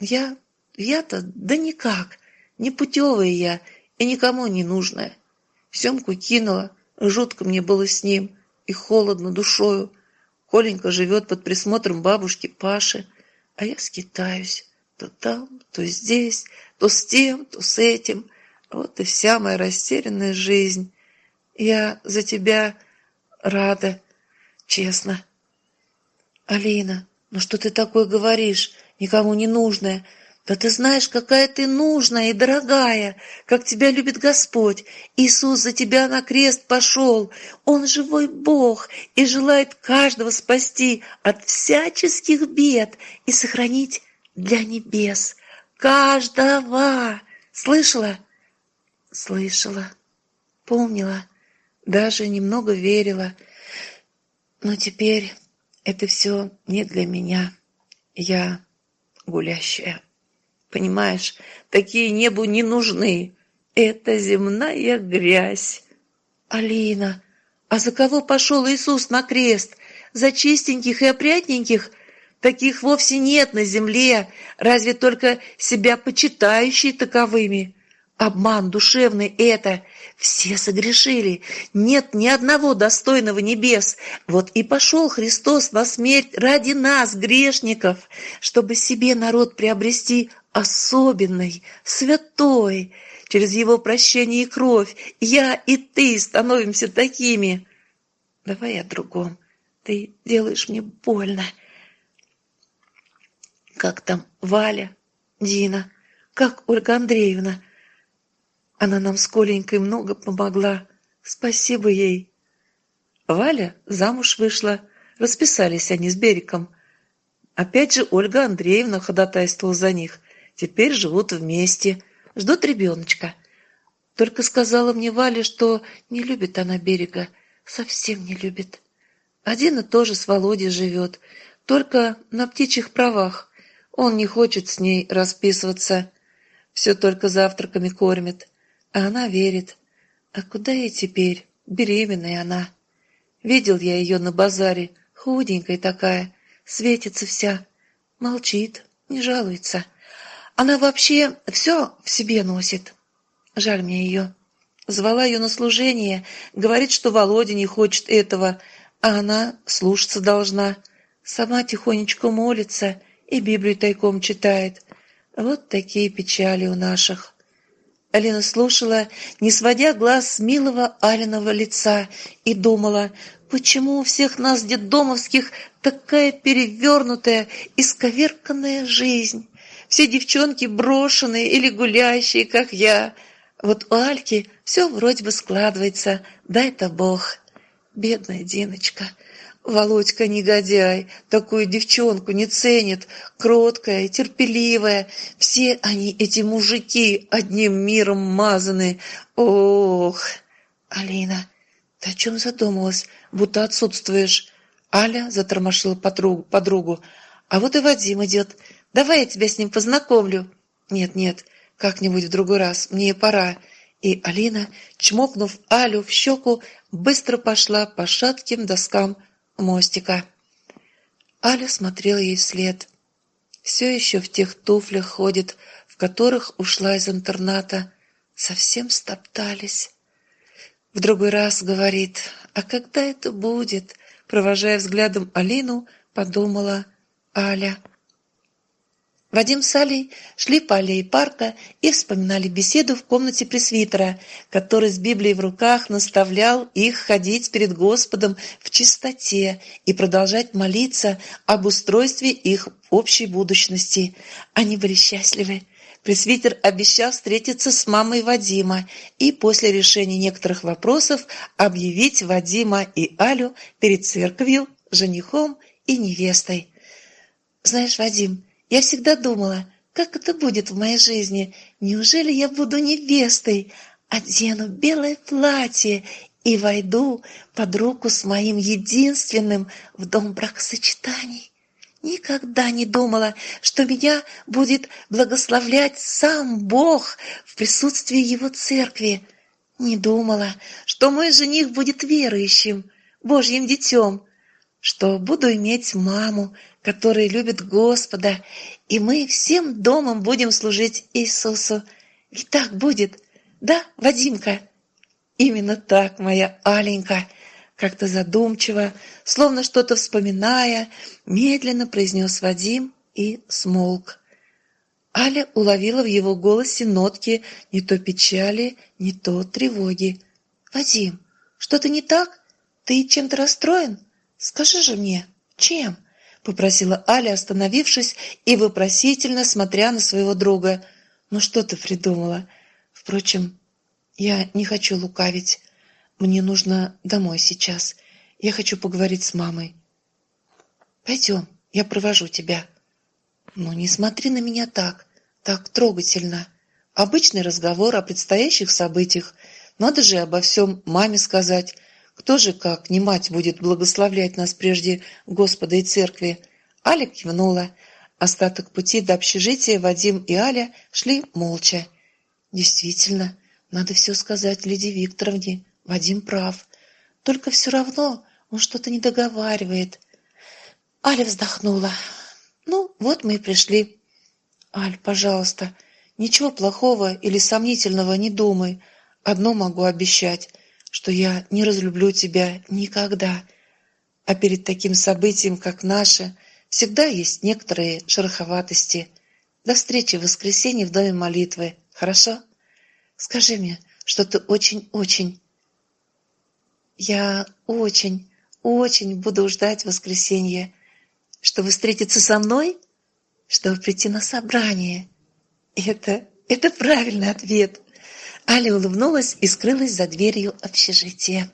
Я... я-то... да никак. Непутевая я и никому не нужная. Семку кинула, Жутко мне было с ним и холодно душою. Коленька живет под присмотром бабушки Паши, а я скитаюсь. То там, то здесь, то с тем, то с этим. Вот и вся моя растерянная жизнь. Я за тебя рада, честно. Алина, ну что ты такое говоришь? Никому не нужное. Да ты знаешь, какая ты нужная и дорогая, как тебя любит Господь. Иисус за тебя на крест пошел. Он живой Бог и желает каждого спасти от всяческих бед и сохранить для небес. Каждого! Слышала? Слышала. Помнила. Даже немного верила. Но теперь это все не для меня. Я гулящая. Понимаешь, такие небу не нужны. Это земная грязь. Алина, а за кого пошел Иисус на крест? За чистеньких и опрятненьких? Таких вовсе нет на земле, разве только себя почитающие таковыми. Обман душевный это. Все согрешили. Нет ни одного достойного небес. Вот и пошел Христос на смерть ради нас, грешников, чтобы себе народ приобрести особенный, святой. Через его прощение и кровь я и ты становимся такими. Давай о другом. Ты делаешь мне больно. Как там Валя, Дина, как Ольга Андреевна? Она нам с Коленькой много помогла. Спасибо ей. Валя замуж вышла. Расписались они с Бериком. Опять же Ольга Андреевна ходатайствовала за них. Теперь живут вместе, ждут ребеночка. Только сказала мне Валя, что не любит она берега, совсем не любит. Один и тоже с Володей живет, только на птичьих правах. Он не хочет с ней расписываться, все только завтраками кормит. А она верит. А куда ей теперь? Беременная она. Видел я ее на базаре, худенькая такая, светится вся, молчит, не жалуется. Она вообще все в себе носит. Жаль мне ее. Звала ее на служение, говорит, что Володя не хочет этого, а она слушаться должна. Сама тихонечко молится и Библию тайком читает. Вот такие печали у наших. Алина слушала, не сводя глаз с милого Алиного лица, и думала, почему у всех нас, детдомовских, такая перевернутая, исковерканная жизнь. Все девчонки брошенные или гулящие, как я. Вот у Альки все вроде бы складывается, дай-то Бог. Бедная Диночка. Володька негодяй, такую девчонку не ценит, кроткая, терпеливая. Все они, эти мужики, одним миром мазаны. Ох! Алина, ты о чем задумалась, будто отсутствуешь? Аля затормошила подругу. подругу. А вот и Вадим идет. Давай я тебя с ним познакомлю. Нет, нет, как-нибудь в другой раз. Мне пора. И Алина, чмокнув Алю в щеку, быстро пошла по шатким доскам мостика. Аля смотрела ей вслед. Все еще в тех туфлях ходит, в которых ушла из интерната. Совсем стоптались. В другой раз говорит, а когда это будет? Провожая взглядом Алину, подумала Аля. Вадим с Алей шли по аллее парка и вспоминали беседу в комнате пресвитера, который с Библией в руках наставлял их ходить перед Господом в чистоте и продолжать молиться об устройстве их общей будущности. Они были счастливы. Пресвитер обещал встретиться с мамой Вадима и после решения некоторых вопросов объявить Вадима и Алю перед церковью, женихом и невестой. «Знаешь, Вадим, я всегда думала, как это будет в моей жизни. Неужели я буду невестой, одену белое платье и войду под руку с моим единственным в дом бракосочетаний? Никогда не думала, что меня будет благословлять сам Бог в присутствии Его церкви. Не думала, что мой жених будет верующим, Божьим детем, что буду иметь маму, который любит Господа, и мы всем домом будем служить Иисусу. Ведь так будет, да, Вадимка? Именно так, моя Аленька, как-то задумчиво, словно что-то вспоминая, медленно произнес Вадим и смолк. Аля уловила в его голосе нотки не то печали, не то тревоги. «Вадим, что-то не так? Ты чем-то расстроен? Скажи же мне, чем?» Попросила Аля, остановившись и вопросительно смотря на своего друга. «Ну что ты придумала? Впрочем, я не хочу лукавить. Мне нужно домой сейчас. Я хочу поговорить с мамой. Пойдем, я провожу тебя». «Ну, не смотри на меня так, так трогательно. Обычный разговор о предстоящих событиях. Надо же обо всем маме сказать. Кто же, как не мать, будет благословлять нас прежде Господа и Церкви? Аля кивнула. Остаток пути до общежития Вадим и Аля шли молча. Действительно, надо все сказать Лидии Викторовне. Вадим прав. Только все равно он что-то не договаривает. Аля вздохнула. Ну, вот мы и пришли. Аль, пожалуйста, ничего плохого или сомнительного не думай. Одно могу обещать что я не разлюблю тебя никогда. А перед таким событием, как наше, всегда есть некоторые шероховатости. До встречи в воскресенье в доме молитвы, хорошо? Скажи мне, что ты очень-очень... Я очень, очень буду ждать воскресенья, чтобы встретиться со мной, чтобы прийти на собрание. Это, это правильный ответ. Аля улыбнулась и скрылась за дверью общежития.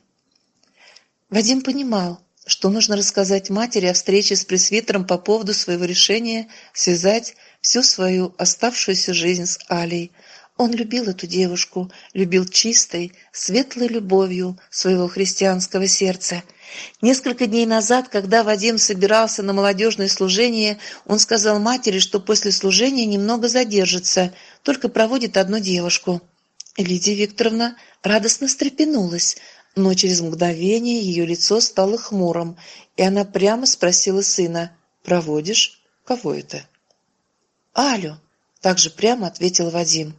Вадим понимал, что нужно рассказать матери о встрече с пресвитером по поводу своего решения связать всю свою оставшуюся жизнь с Алей. Он любил эту девушку, любил чистой, светлой любовью своего христианского сердца. Несколько дней назад, когда Вадим собирался на молодежное служение, он сказал матери, что после служения немного задержится, только проводит одну девушку – Лидия Викторовна радостно встрепенулась, но через мгновение ее лицо стало хмурым, и она прямо спросила сына «Проводишь? Кого это?» «Алю», — также прямо ответил Вадим.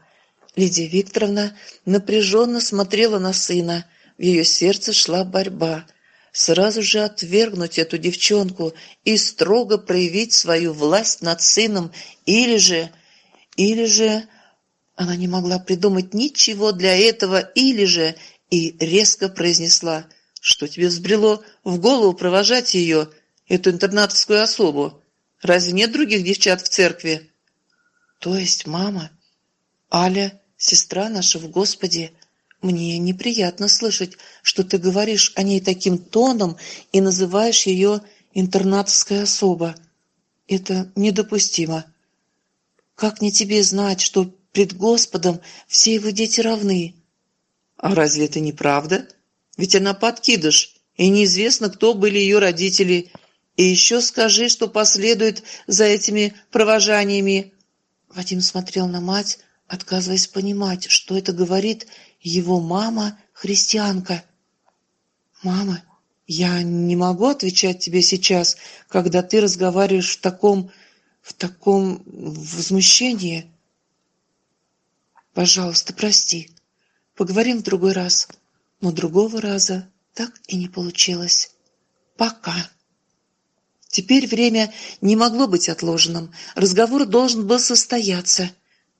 Лидия Викторовна напряженно смотрела на сына, в ее сердце шла борьба. Сразу же отвергнуть эту девчонку и строго проявить свою власть над сыном, или же... или же... Она не могла придумать ничего для этого или же и резко произнесла, что тебе взбрело в голову провожать ее, эту интернатовскую особу. Разве нет других девчат в церкви? То есть мама? Аля, сестра наша в Господе, мне неприятно слышать, что ты говоришь о ней таким тоном и называешь ее интернатовская особа. Это недопустимо. Как не тебе знать, что Пред Господом все его дети равны. А разве это не правда? Ведь она подкидыш, и неизвестно, кто были ее родители. И еще скажи, что последует за этими провожаниями. Вадим смотрел на мать, отказываясь понимать, что это говорит его мама-христианка. «Мама, я не могу отвечать тебе сейчас, когда ты разговариваешь в таком... в таком возмущении». Пожалуйста, прости. Поговорим в другой раз. Но другого раза так и не получилось. Пока. Теперь время не могло быть отложенным. Разговор должен был состояться.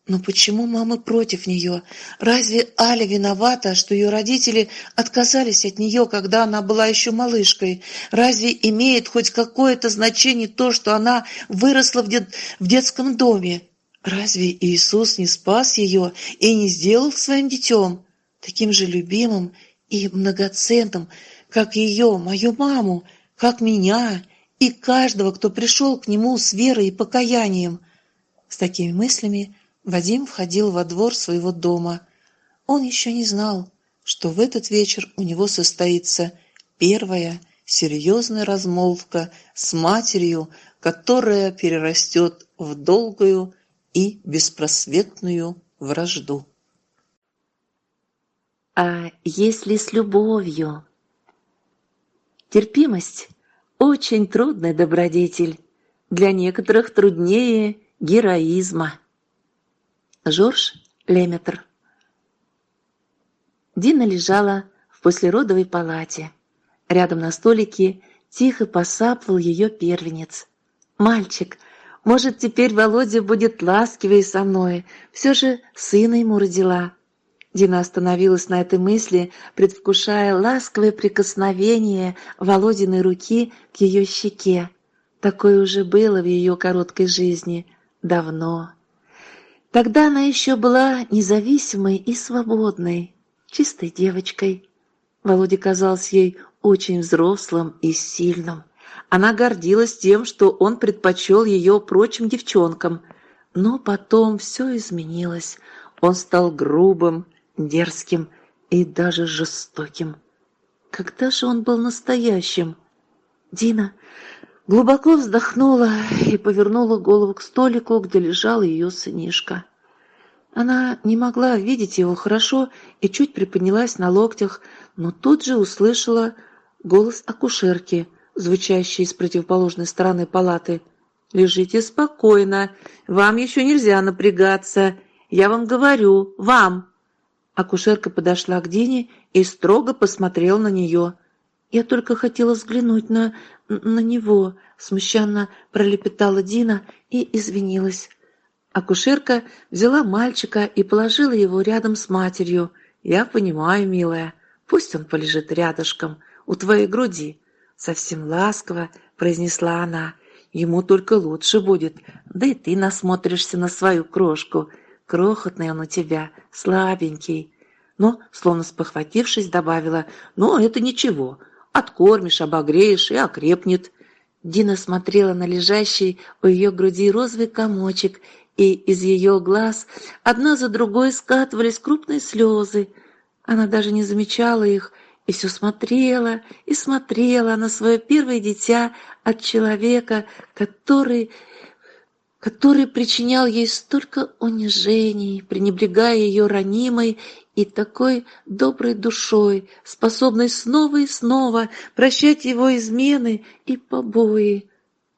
Но почему мама против нее? Разве Аля виновата, что ее родители отказались от нее, когда она была еще малышкой? Разве имеет хоть какое-то значение то, что она выросла в, дет... в детском доме? Разве Иисус не спас ее и не сделал своим детем, таким же любимым и многоценным, как ее, мою маму, как меня и каждого, кто пришел к нему с верой и покаянием? С такими мыслями Вадим входил во двор своего дома. Он еще не знал, что в этот вечер у него состоится первая серьезная размолвка с матерью, которая перерастет в долгую и беспросветную вражду. А если с любовью? Терпимость – очень трудный добродетель, для некоторых труднее героизма. Жорж Леметр Дина лежала в послеродовой палате. Рядом на столике тихо посапывал ее первенец. Мальчик – может, теперь Володя будет ласкивее со мной. Все же сына ему родила. Дина остановилась на этой мысли, предвкушая ласковое прикосновение Володиной руки к ее щеке. Такое уже было в ее короткой жизни. Давно. Тогда она еще была независимой и свободной, чистой девочкой. Володя казался ей очень взрослым и сильным. Она гордилась тем, что он предпочел ее прочим девчонкам. Но потом все изменилось. Он стал грубым, дерзким и даже жестоким. Когда же он был настоящим? Дина глубоко вздохнула и повернула голову к столику, где лежал ее сынишка. Она не могла видеть его хорошо и чуть приподнялась на локтях, но тут же услышала голос акушерки, звучащий из противоположной стороны палаты. «Лежите спокойно, вам еще нельзя напрягаться. Я вам говорю, вам!» Акушерка подошла к Дине и строго посмотрела на нее. «Я только хотела взглянуть на... на него», — смущенно пролепетала Дина и извинилась. Акушерка взяла мальчика и положила его рядом с матерью. «Я понимаю, милая, пусть он полежит рядышком, у твоей груди», — совсем ласково произнесла она. «Ему только лучше будет, да и ты насмотришься на свою крошку. Крохотный он у тебя, слабенький». Но, словно спохватившись, добавила, «Ну, это ничего, откормишь, обогреешь и окрепнет». Дина смотрела на лежащий у ее груди розовый комочек и из ее глаз одна за другой скатывались крупные слезы. Она даже не замечала их и все смотрела и смотрела на свое первое дитя от человека, который который причинял ей столько унижений, пренебрегая ее ранимой и такой доброй душой, способной снова и снова прощать его измены и побои.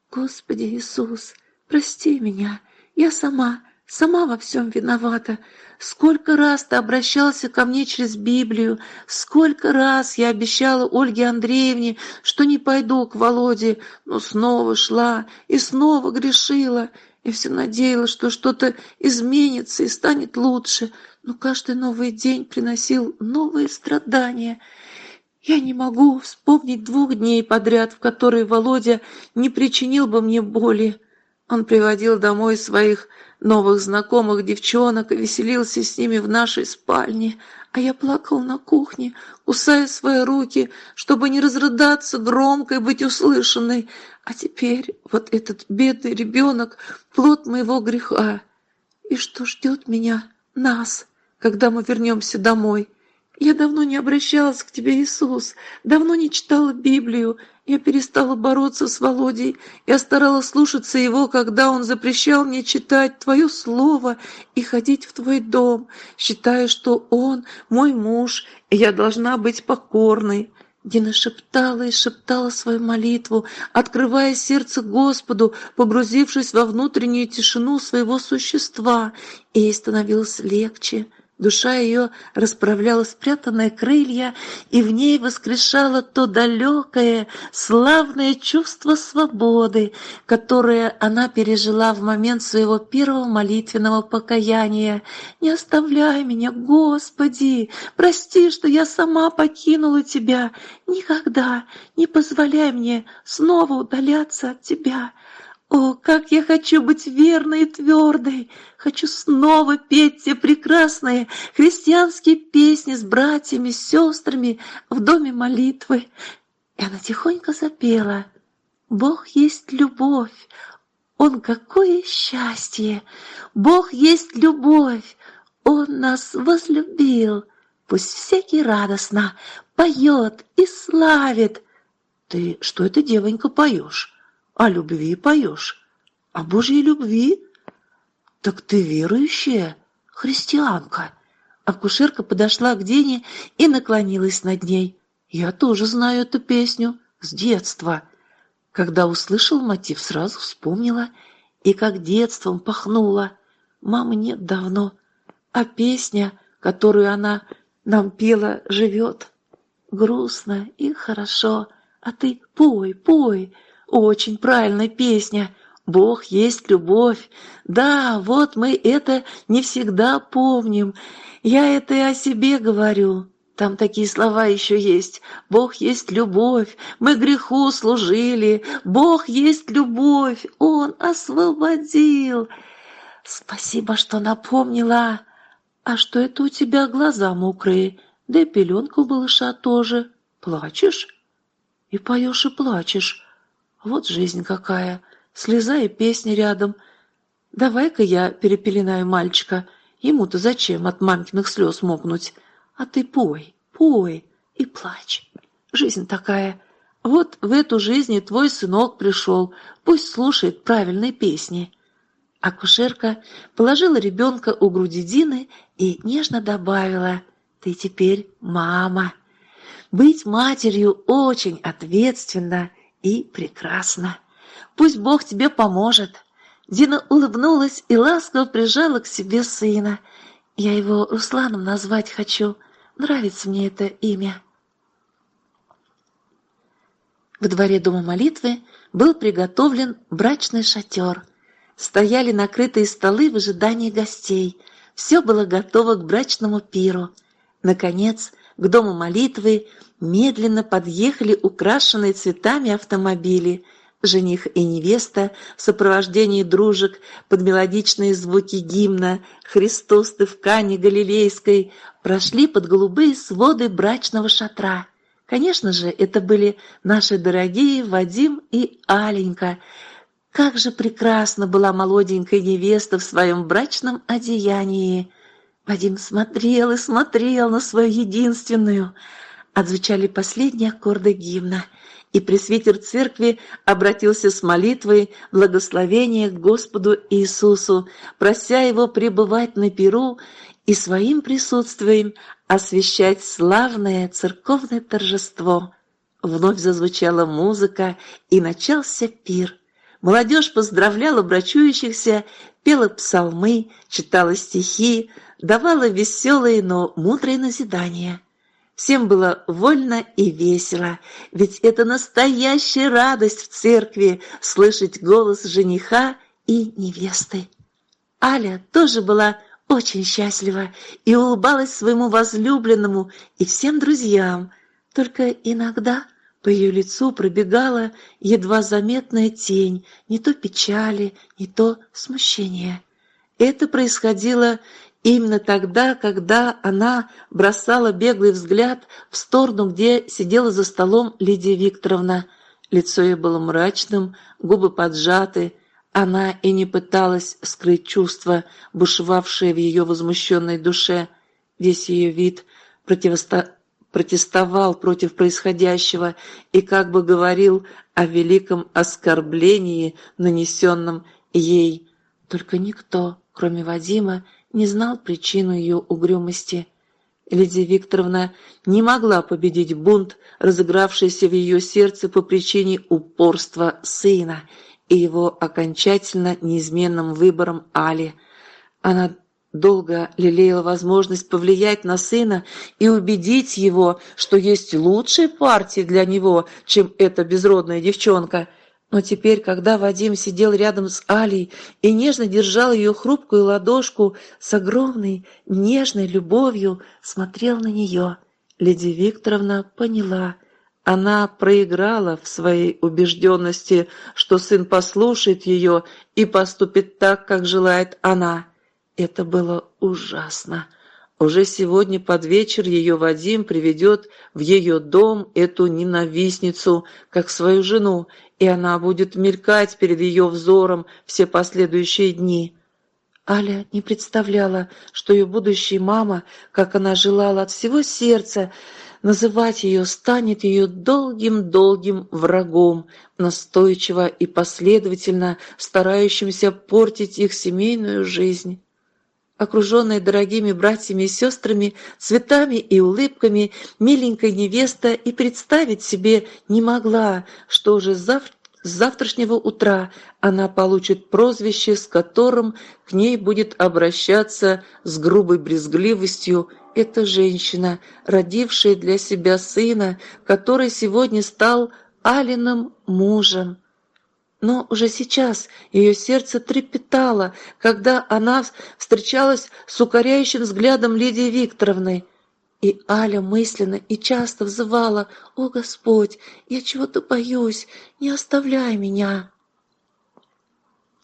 Господи Иисус, прости меня, я сама, сама во всем виновата. Сколько раз ты обращался ко мне через Библию, сколько раз я обещала Ольге Андреевне, что не пойду к Володе, но снова шла и снова грешила. И все надеялась, что что-то изменится и станет лучше, но каждый новый день приносил новые страдания. Я не могу вспомнить двух дней подряд, в которые Володя не причинил бы мне боли. Он приводил домой своих новых знакомых девчонок и веселился с ними в нашей спальне, а я плакал на кухне, кусая свои руки, чтобы не разрыдаться громко и быть услышанной. А теперь вот этот бедный ребенок — плод моего греха. И что ждет меня, нас, когда мы вернемся домой? Я давно не обращалась к тебе, Иисус, давно не читала Библию, я перестала бороться с Володей. Я старалась слушаться его, когда он запрещал мне читать твое слово и ходить в твой дом, считая, что он мой муж, и я должна быть покорной. Дина шептала и шептала свою молитву, открывая сердце Господу, погрузившись во внутреннюю тишину своего существа, и ей становилось легче. Душа ее расправляла спрятанные крылья, и в ней воскрешало то далекое, славное чувство свободы, которое она пережила в момент своего первого молитвенного покаяния. «Не оставляй меня, Господи! Прости, что я сама покинула Тебя! Никогда не позволяй мне снова удаляться от Тебя!» О, как я хочу быть верной и твердой! Хочу снова петь те прекрасные христианские песни с братьями, с сестрами в доме молитвы. И она тихонько запела. Бог есть любовь, Он какое счастье! Бог есть любовь, Он нас возлюбил. Пусть всякий радостно поет и славит. Ты что это, девонька, поешь? О любви поешь? О Божьей любви? Так ты верующая, христианка. Акушерка подошла к Дене и наклонилась над ней. Я тоже знаю эту песню с детства. Когда услышал мотив, сразу вспомнила. И как детством пахнула. Мамы нет давно, а песня, которую она нам пела, живет. Грустно и хорошо, а ты пой, пой, очень правильная песня. Бог есть любовь. Да, вот мы это не всегда помним. Я это и о себе говорю. Там такие слова еще есть. Бог есть любовь, мы греху служили. Бог есть любовь, Он освободил. Спасибо, что напомнила. А что это у тебя глаза мокрые? Да и пеленка у малыша тоже. Плачешь? И поешь, и плачешь. Вот жизнь какая. Слеза и песни рядом. Давай-ка я перепеленаю мальчика. Ему-то зачем от мамкиных слез мокнуть? А ты пой, пой и плачь. Жизнь такая. Вот в эту жизнь твой сынок пришел, пусть слушает правильные песни». Акушерка положила ребенка у груди Дины и нежно добавила «Ты теперь мама». Быть матерью очень ответственно и прекрасно. Пусть Бог тебе поможет. Дина улыбнулась и ласково прижала к себе сына. Я его Русланом назвать хочу. Нравится мне это имя. В дворе дома молитвы был приготовлен брачный шатер. Стояли накрытые столы в ожидании гостей. Все было готово к брачному пиру. Наконец, к дому молитвы медленно подъехали украшенные цветами автомобили – жених и невеста в сопровождении дружек под мелодичные звуки гимна «Христос ты в Кане Галилейской» прошли под голубые своды брачного шатра. Конечно же, это были наши дорогие Вадим и Аленька. Как же прекрасна была молоденькая невеста в своем брачном одеянии. Вадим смотрел и смотрел на свою единственную. Отзвучали последние аккорды гимна — и пресвитер церкви обратился с молитвой благословения к Господу Иисусу, прося его пребывать на Перу и своим присутствием освещать славное церковное торжество. Вновь зазвучала музыка, и начался пир. Молодежь поздравляла брачующихся, пела псалмы, читала стихи, давала веселые, но мудрые назидания – Всем было вольно и весело, ведь это настоящая радость в церкви слышать голос жениха и невесты. Аля тоже была очень счастлива и улыбалась своему возлюбленному и всем друзьям, только иногда по ее лицу пробегала едва заметная тень, не то печали, не то смущения. Это происходило Именно тогда, когда она бросала беглый взгляд в сторону, где сидела за столом Лидия Викторовна. Лицо ее было мрачным, губы поджаты. Она и не пыталась скрыть чувства, бушевавшие в ее возмущенной душе. Весь ее вид противосто... протестовал против происходящего и как бы говорил о великом оскорблении, нанесенном ей. Только никто, кроме Вадима, не знал причину ее угрюмости. Лидия Викторовна не могла победить бунт, разыгравшийся в ее сердце по причине упорства сына и его окончательно неизменным выбором Али. Она долго лелеяла возможность повлиять на сына и убедить его, что есть лучшая партия для него, чем эта безродная девчонка – но теперь, когда Вадим сидел рядом с Алей и нежно держал ее хрупкую ладошку, с огромной нежной любовью смотрел на нее, Лидия Викторовна поняла. Она проиграла в своей убежденности, что сын послушает ее и поступит так, как желает она. Это было ужасно. Уже сегодня под вечер ее Вадим приведет в ее дом эту ненавистницу, как свою жену, и она будет мелькать перед ее взором все последующие дни. Аля не представляла, что ее будущая мама, как она желала от всего сердца, называть ее станет ее долгим-долгим врагом, настойчиво и последовательно старающимся портить их семейную жизнь. Окруженная дорогими братьями и сестрами, цветами и улыбками, миленькая невеста и представить себе не могла, что уже завтра с завтрашнего утра она получит прозвище, с которым к ней будет обращаться с грубой брезгливостью эта женщина, родившая для себя сына, который сегодня стал Алиным мужем. Но уже сейчас ее сердце трепетало, когда она встречалась с укоряющим взглядом Лидии Викторовны. И Аля мысленно и часто взывала «О, Господь, я чего-то боюсь, не оставляй меня!»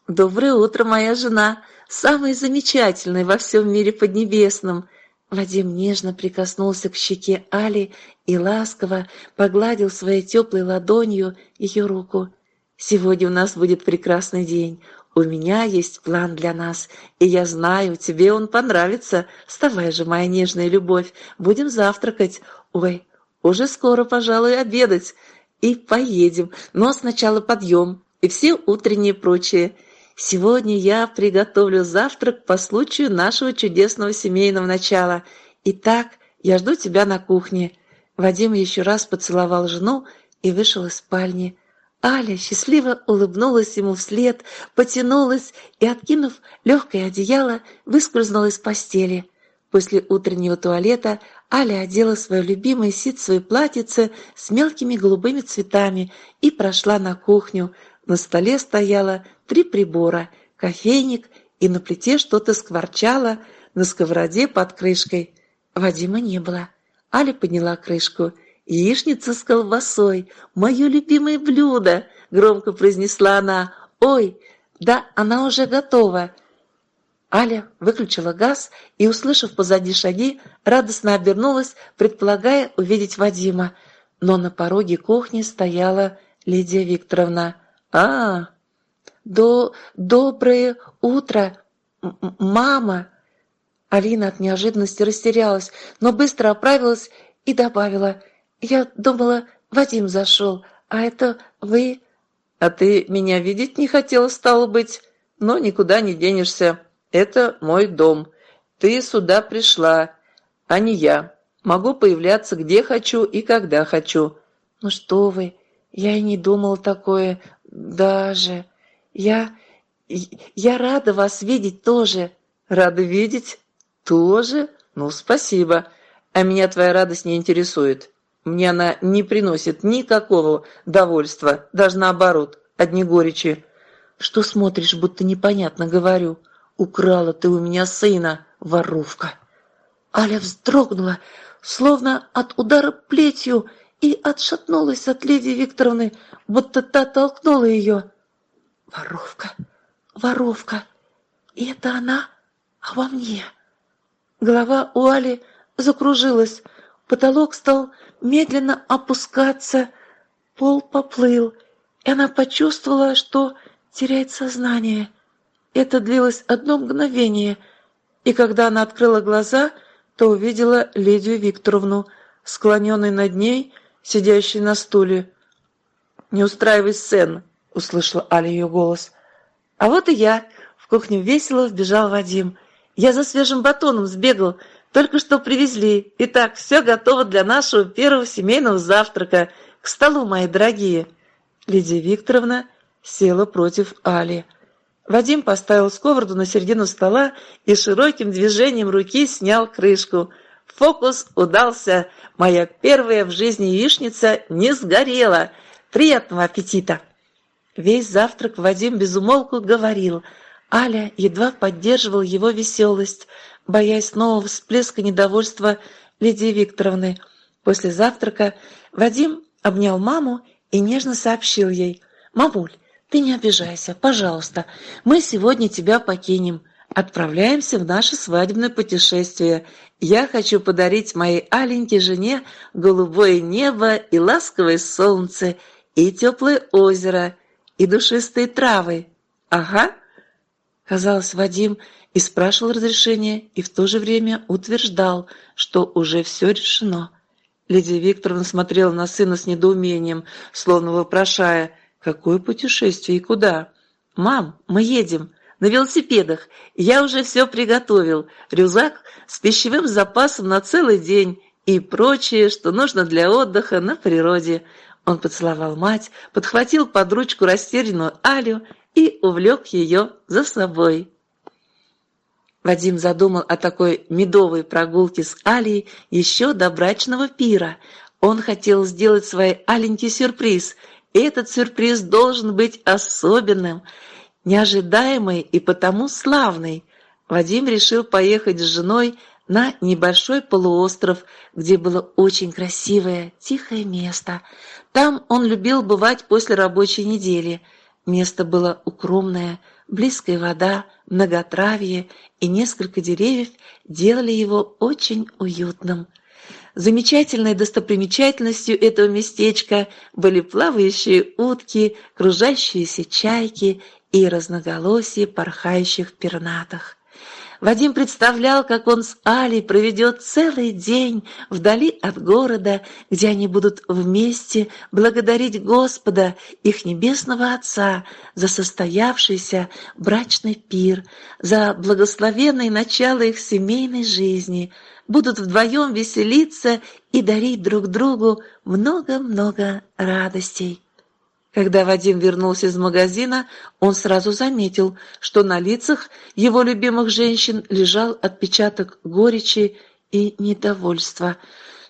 «Доброе утро, моя жена, самая замечательная во всем мире поднебесном!» Вадим нежно прикоснулся к щеке Али и ласково погладил своей теплой ладонью ее руку. «Сегодня у нас будет прекрасный день. У меня есть план для нас, и я знаю, тебе он понравится. Вставай же, моя нежная любовь, будем завтракать. Ой, уже скоро, пожалуй, обедать. И поедем, но сначала подъем и все утренние прочие. Сегодня я приготовлю завтрак по случаю нашего чудесного семейного начала. Итак, я жду тебя на кухне». Вадим еще раз поцеловал жену и вышел из спальни. Аля счастливо улыбнулась ему вслед, потянулась и, откинув легкое одеяло, выскользнула из постели. После утреннего туалета Аля одела свое любимое ситцевое платьице с мелкими голубыми цветами и прошла на кухню. На столе стояло три прибора – кофейник, и на плите что-то скворчало на сковороде под крышкой. Вадима не было. Аля подняла крышку – «Яичница с колбасой! Мое любимое блюдо!» — громко произнесла она. «Ой, да, она уже готова!» Аля выключила газ и, услышав позади шаги, радостно обернулась, предполагая увидеть Вадима. Но на пороге кухни стояла Лидия Викторовна. «А, до... доброе утро, мама!» Алина от неожиданности растерялась, но быстро оправилась и добавила – «Я думала, Вадим зашел, а это вы...» «А ты меня видеть не хотела, стало быть? Но никуда не денешься. Это мой дом. Ты сюда пришла, а не я. Могу появляться где хочу и когда хочу». «Ну что вы, я и не думала такое даже. Я... я рада вас видеть тоже». «Рада видеть? Тоже? Ну, спасибо. А меня твоя радость не интересует. Мне она не приносит никакого довольства, даже наоборот, одни горечи. Что смотришь, будто непонятно говорю? Украла ты у меня сына, воровка. Аля вздрогнула, словно от удара плетью, и отшатнулась от леди Викторовны, будто та толкнула ее. Воровка, воровка, и это она обо мне. Голова у Али закружилась, потолок стал медленно опускаться, пол поплыл, и она почувствовала, что теряет сознание. Это длилось одно мгновение, и когда она открыла глаза, то увидела Лидию Викторовну, склоненной над ней, сидящей на стуле. «Не устраивай сцен», — услышала Аля ее голос. «А вот и я», — в кухню весело вбежал Вадим. «Я за свежим батоном сбегал, только что привезли. Итак, все готово для нашего первого семейного завтрака. К столу, мои дорогие!» Лидия Викторовна села против Али. Вадим поставил сковороду на середину стола и широким движением руки снял крышку. Фокус удался. Моя первая в жизни яичница не сгорела. Приятного аппетита! Весь завтрак Вадим безумолку говорил. Аля едва поддерживал его веселость – боясь нового всплеска недовольства Лидии Викторовны. После завтрака Вадим обнял маму и нежно сообщил ей, «Мамуль, ты не обижайся, пожалуйста, мы сегодня тебя покинем, отправляемся в наше свадебное путешествие. Я хочу подарить моей аленькой жене голубое небо и ласковое солнце, и теплое озеро, и душистые травы. Ага». Казалось, Вадим и спрашивал разрешения, и в то же время утверждал, что уже все решено. Лидия Викторовна смотрела на сына с недоумением, словно вопрошая, какое путешествие и куда. «Мам, мы едем. На велосипедах. Я уже все приготовил. Рюкзак с пищевым запасом на целый день и прочее, что нужно для отдыха на природе». Он поцеловал мать, подхватил под ручку растерянную Алю и увлек ее за собой. Вадим задумал о такой медовой прогулке с Алией еще до брачного пира. Он хотел сделать своей Аленьке сюрприз, и этот сюрприз должен быть особенным, неожидаемый и потому славный. Вадим решил поехать с женой на небольшой полуостров, где было очень красивое, тихое место. Там он любил бывать после рабочей недели. Место было укромное, близкая вода, многотравье и несколько деревьев делали его очень уютным. Замечательной достопримечательностью этого местечка были плавающие утки, кружащиеся чайки и разноголосие порхающих пернатых. Вадим представлял, как он с Алей проведет целый день вдали от города, где они будут вместе благодарить Господа, их небесного Отца, за состоявшийся брачный пир, за благословенное начало их семейной жизни, будут вдвоем веселиться и дарить друг другу много-много радостей. Когда Вадим вернулся из магазина, он сразу заметил, что на лицах его любимых женщин лежал отпечаток горечи и недовольства.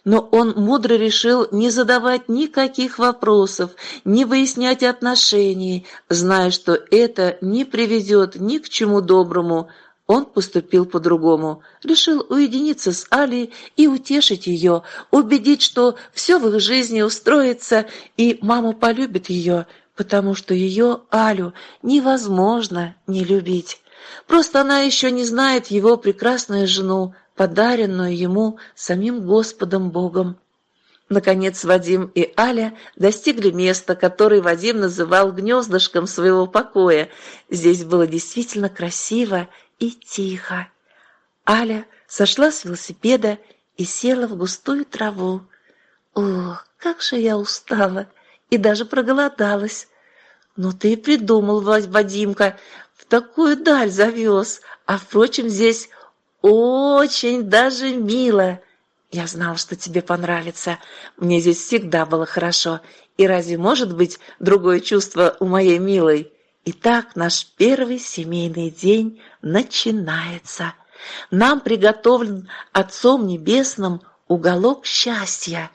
Но он мудро решил не задавать никаких вопросов, не выяснять отношений, зная, что это не приведет ни к чему доброму, он поступил по-другому, решил уединиться с Алей и утешить ее, убедить, что все в их жизни устроится, и мама полюбит ее, потому что ее, Алю, невозможно не любить. Просто она еще не знает его прекрасную жену, подаренную ему самим Господом Богом. Наконец Вадим и Аля достигли места, которое Вадим называл гнездышком своего покоя. Здесь было действительно красиво и тихо. Аля сошла с велосипеда и села в густую траву. Ох, как же я устала и даже проголодалась. Но «Ну ты придумал, Вадимка, в такую даль завез, а, впрочем, здесь очень даже мило. Я знал, что тебе понравится. Мне здесь всегда было хорошо. И разве может быть другое чувство у моей милой? Итак, наш первый семейный день начинается. Нам приготовлен Отцом Небесным уголок счастья.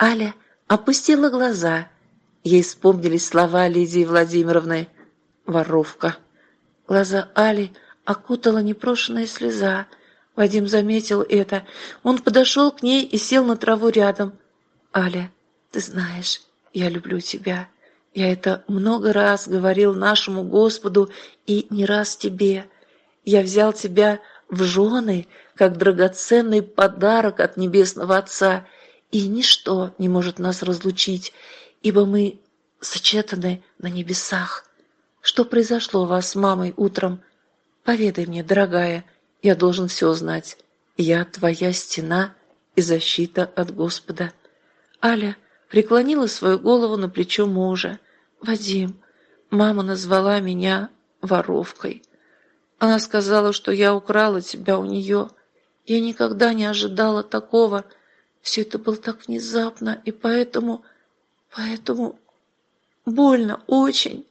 Аля опустила глаза. Ей вспомнились слова Лидии Владимировны. «Воровка». Глаза Али окутала непрошенная слеза. Вадим заметил это. Он подошел к ней и сел на траву рядом. «Аля, ты знаешь, я люблю тебя». Я это много раз говорил нашему Господу и не раз тебе. Я взял тебя в жены, как драгоценный подарок от Небесного Отца, и ничто не может нас разлучить, ибо мы сочетаны на небесах. Что произошло у вас с мамой утром? Поведай мне, дорогая, я должен все знать. Я твоя стена и защита от Господа. Аля преклонила свою голову на плечо мужа. «Вадим, мама назвала меня воровкой. Она сказала, что я украла тебя у нее. Я никогда не ожидала такого. Все это было так внезапно, и поэтому... Поэтому... Больно, очень».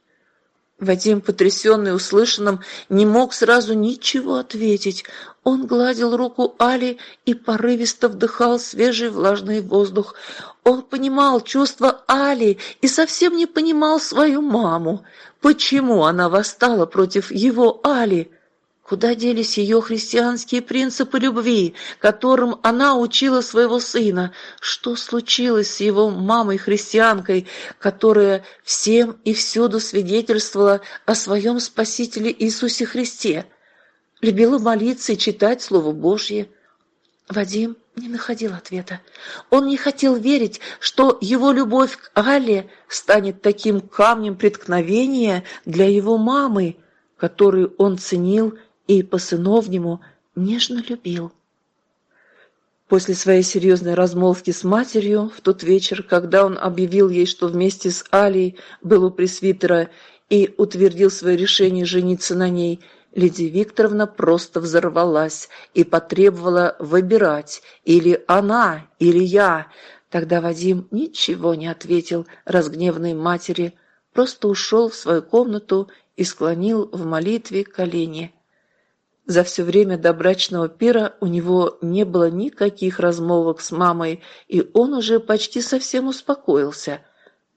Вадим, потрясенный услышанным, не мог сразу ничего ответить. Он гладил руку Али и порывисто вдыхал свежий влажный воздух. Он понимал чувства Али и совсем не понимал свою маму. Почему она восстала против его Али? Куда делись ее христианские принципы любви, которым она учила своего сына? Что случилось с его мамой-христианкой, которая всем и всюду свидетельствовала о своем Спасителе Иисусе Христе? Любила молиться и читать Слово Божье. Вадим не находил ответа. Он не хотел верить, что его любовь к Але станет таким камнем преткновения для его мамы, которую он ценил и по-сыновнему нежно любил. После своей серьезной размолвки с матерью в тот вечер, когда он объявил ей, что вместе с Алей был у пресвитера и утвердил свое решение жениться на ней, Лидия Викторовна просто взорвалась и потребовала выбирать или она, или я. Тогда Вадим ничего не ответил разгневанной матери, просто ушел в свою комнату и склонил в молитве колени. За все время до брачного пира у него не было никаких размолвок с мамой, и он уже почти совсем успокоился.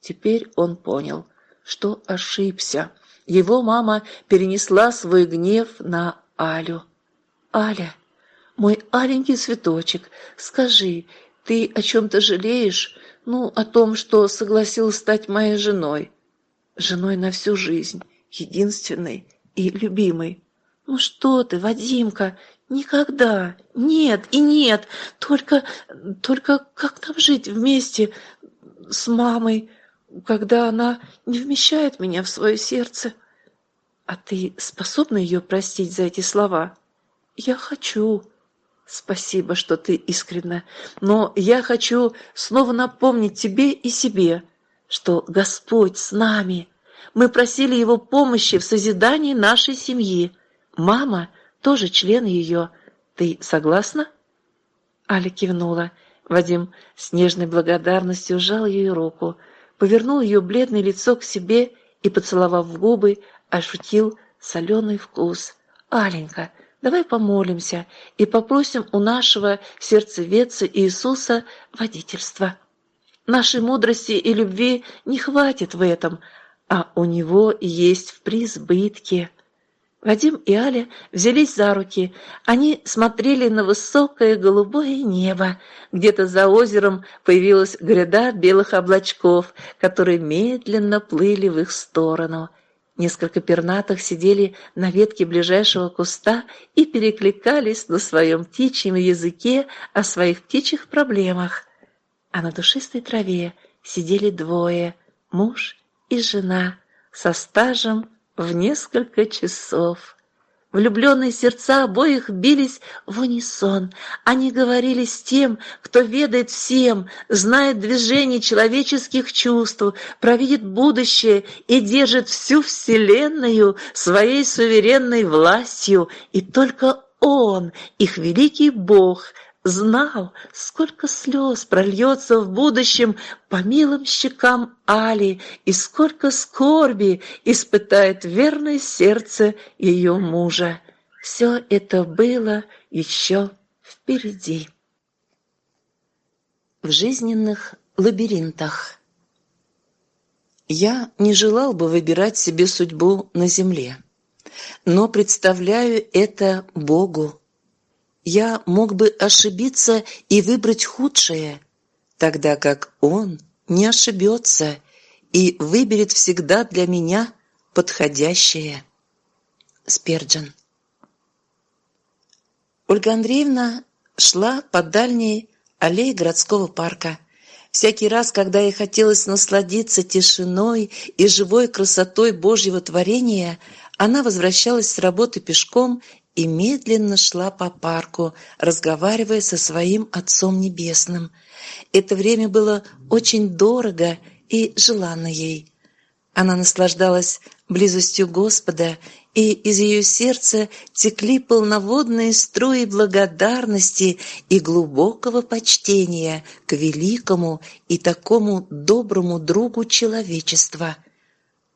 Теперь он понял, что ошибся. Его мама перенесла свой гнев на Алю. «Аля, «Мой аленький цветочек, скажи, ты о чем-то жалеешь? Ну, о том, что согласилась стать моей женой. Женой на всю жизнь, единственной и любимой. Ну что ты, Вадимка, никогда, нет и нет, только, только как нам жить вместе с мамой, когда она не вмещает меня в свое сердце? А ты способна ее простить за эти слова? Я хочу, Спасибо, что ты искренна, но я хочу снова напомнить тебе и себе, что Господь с нами. Мы просили Его помощи в созидании нашей семьи. Мама тоже член ее. Ты согласна?» Аля кивнула. Вадим с нежной благодарностью сжал ее руку, повернул ее бледное лицо к себе и, поцеловав в губы, ощутил соленый вкус. «Аленька, Давай помолимся и попросим у нашего сердцевеца Иисуса водительства. Нашей мудрости и любви не хватит в этом, а у него есть в преизбытке. Вадим и Аля взялись за руки. Они смотрели на высокое голубое небо. Где-то за озером появилась гряда белых облачков, которые медленно плыли в их сторону – Несколько пернатых сидели на ветке ближайшего куста и перекликались на своем птичьем языке о своих птичьих проблемах. А на душистой траве сидели двое – муж и жена со стажем в несколько часов. Влюбленные сердца обоих бились в унисон. Они говорили с тем, кто ведает всем, знает движение человеческих чувств, провидит будущее и держит всю Вселенную своей суверенной властью, и только Он, их великий Бог, знал, сколько слез прольется в будущем по милым щекам Али и сколько скорби испытает верное сердце ее мужа. Все это было еще впереди. В жизненных лабиринтах Я не желал бы выбирать себе судьбу на земле, но представляю это Богу, я мог бы ошибиться и выбрать худшее, тогда как он не ошибется и выберет всегда для меня подходящее. Сперджин. Ольга Андреевна шла по дальней аллее городского парка. Всякий раз, когда ей хотелось насладиться тишиной и живой красотой Божьего творения, она возвращалась с работы пешком и медленно шла по парку, разговаривая со своим Отцом Небесным. Это время было очень дорого и желанно ей. Она наслаждалась близостью Господа, и из ее сердца текли полноводные струи благодарности и глубокого почтения к великому и такому доброму другу человечества –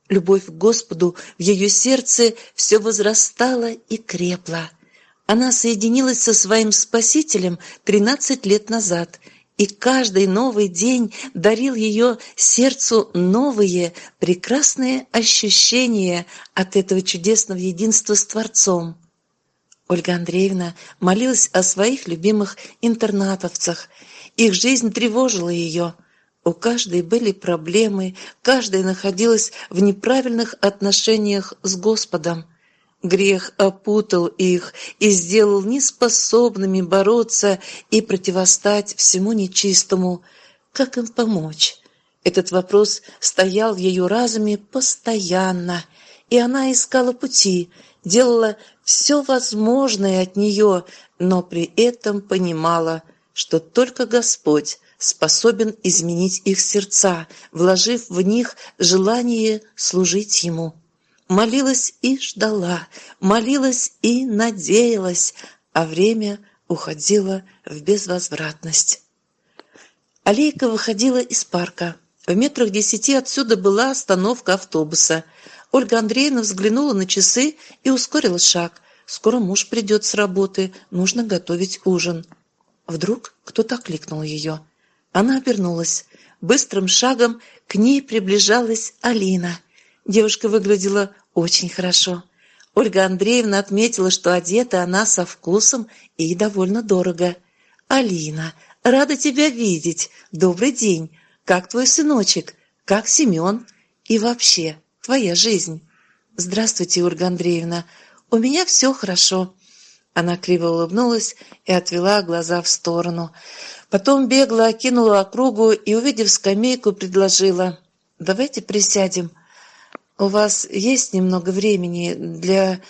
Любовь к Господу в ее сердце все возрастала и крепла. Она соединилась со своим Спасителем тринадцать лет назад, и каждый новый день дарил ее сердцу новые, прекрасные ощущения от этого чудесного единства с Творцом. Ольга Андреевна молилась о своих любимых интернатовцах. Их жизнь тревожила ее – у каждой были проблемы, каждая находилась в неправильных отношениях с Господом. Грех опутал их и сделал неспособными бороться и противостать всему нечистому. Как им помочь? Этот вопрос стоял в ее разуме постоянно, и она искала пути, делала все возможное от нее, но при этом понимала, что только Господь способен изменить их сердца, вложив в них желание служить Ему. Молилась и ждала, молилась и надеялась, а время уходило в безвозвратность. Аллейка выходила из парка. В метрах десяти отсюда была остановка автобуса. Ольга Андреевна взглянула на часы и ускорила шаг. Скоро муж придет с работы, нужно готовить ужин. Вдруг кто-то окликнул ее. Она обернулась. Быстрым шагом к ней приближалась Алина. Девушка выглядела очень хорошо. Ольга Андреевна отметила, что одета она со вкусом и довольно дорого. «Алина, рада тебя видеть. Добрый день. Как твой сыночек? Как Семен? И вообще, твоя жизнь?» «Здравствуйте, Ольга Андреевна. У меня все хорошо». Она криво улыбнулась и отвела глаза в сторону. Потом бегло окинула округу и, увидев скамейку, предложила. «Давайте присядем. У вас есть немного времени для...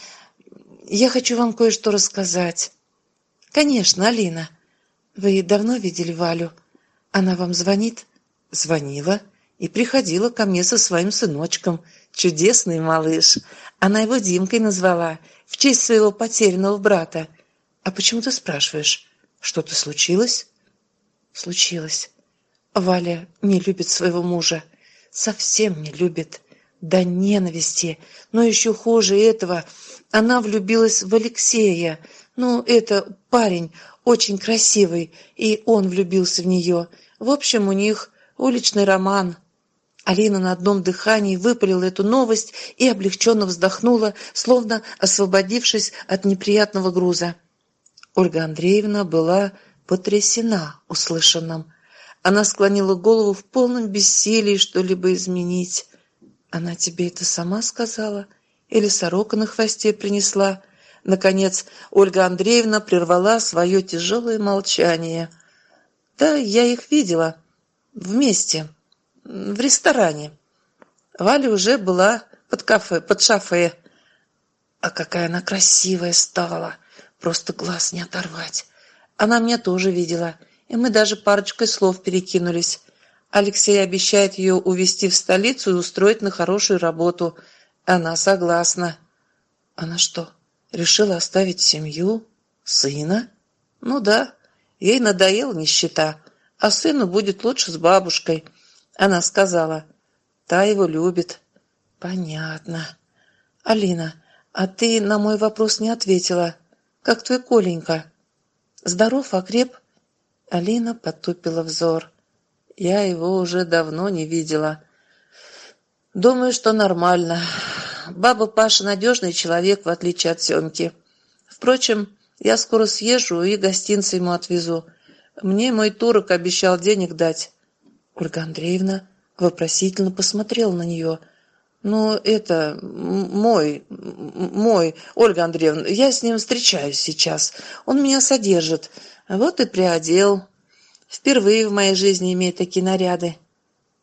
Я хочу вам кое-что рассказать». «Конечно, Алина. Вы давно видели Валю? Она вам звонит?» «Звонила и приходила ко мне со своим сыночком. Чудесный малыш. Она его Димкой назвала, в честь своего потерянного брата. А почему ты спрашиваешь? Что-то случилось?» «Случилось. Валя не любит своего мужа. Совсем не любит. До ненависти. Но еще хуже этого. Она влюбилась в Алексея. Ну, это парень, очень красивый, и он влюбился в нее. В общем, у них уличный роман». Алина на одном дыхании выпалила эту новость и облегченно вздохнула, словно освободившись от неприятного груза. Ольга Андреевна была потрясена услышанным. Она склонила голову в полном бессилии что-либо изменить. «Она тебе это сама сказала? Или сорока на хвосте принесла?» Наконец Ольга Андреевна прервала свое тяжелое молчание. «Да, я их видела. Вместе» в ресторане. Валя уже была под кафе, под шафе. А какая она красивая стала! Просто глаз не оторвать. Она меня тоже видела, и мы даже парочкой слов перекинулись. Алексей обещает ее увезти в столицу и устроить на хорошую работу. Она согласна. Она что, решила оставить семью? Сына? Ну да, ей надоела нищета, а сыну будет лучше с бабушкой. Она сказала, та его любит. Понятно. Алина, а ты на мой вопрос не ответила. Как твой Коленька? Здоров, окреп? Алина потупила взор. Я его уже давно не видела. Думаю, что нормально. Баба Паша надежный человек, в отличие от Семки. Впрочем, я скоро съезжу и гостинцы ему отвезу. Мне мой турок обещал денег дать. Ольга Андреевна вопросительно посмотрела на нее. «Ну, это мой, мой, Ольга Андреевна, я с ним встречаюсь сейчас. Он меня содержит. Вот и приодел. Впервые в моей жизни имеет такие наряды».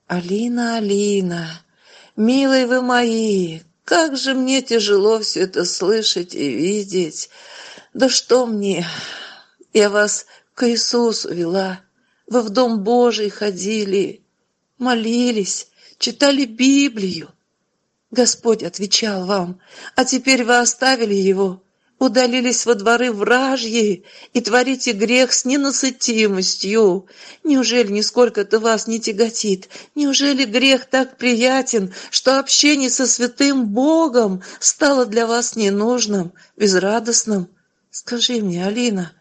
«Алина, Алина, милые вы мои, как же мне тяжело все это слышать и видеть. Да что мне, я вас к Иисусу вела». Вы в Дом Божий ходили, молились, читали Библию. Господь отвечал вам, а теперь вы оставили его, удалились во дворы вражьи и творите грех с ненасытимостью. Неужели нисколько-то вас не тяготит? Неужели грех так приятен, что общение со святым Богом стало для вас ненужным, безрадостным? Скажи мне, Алина,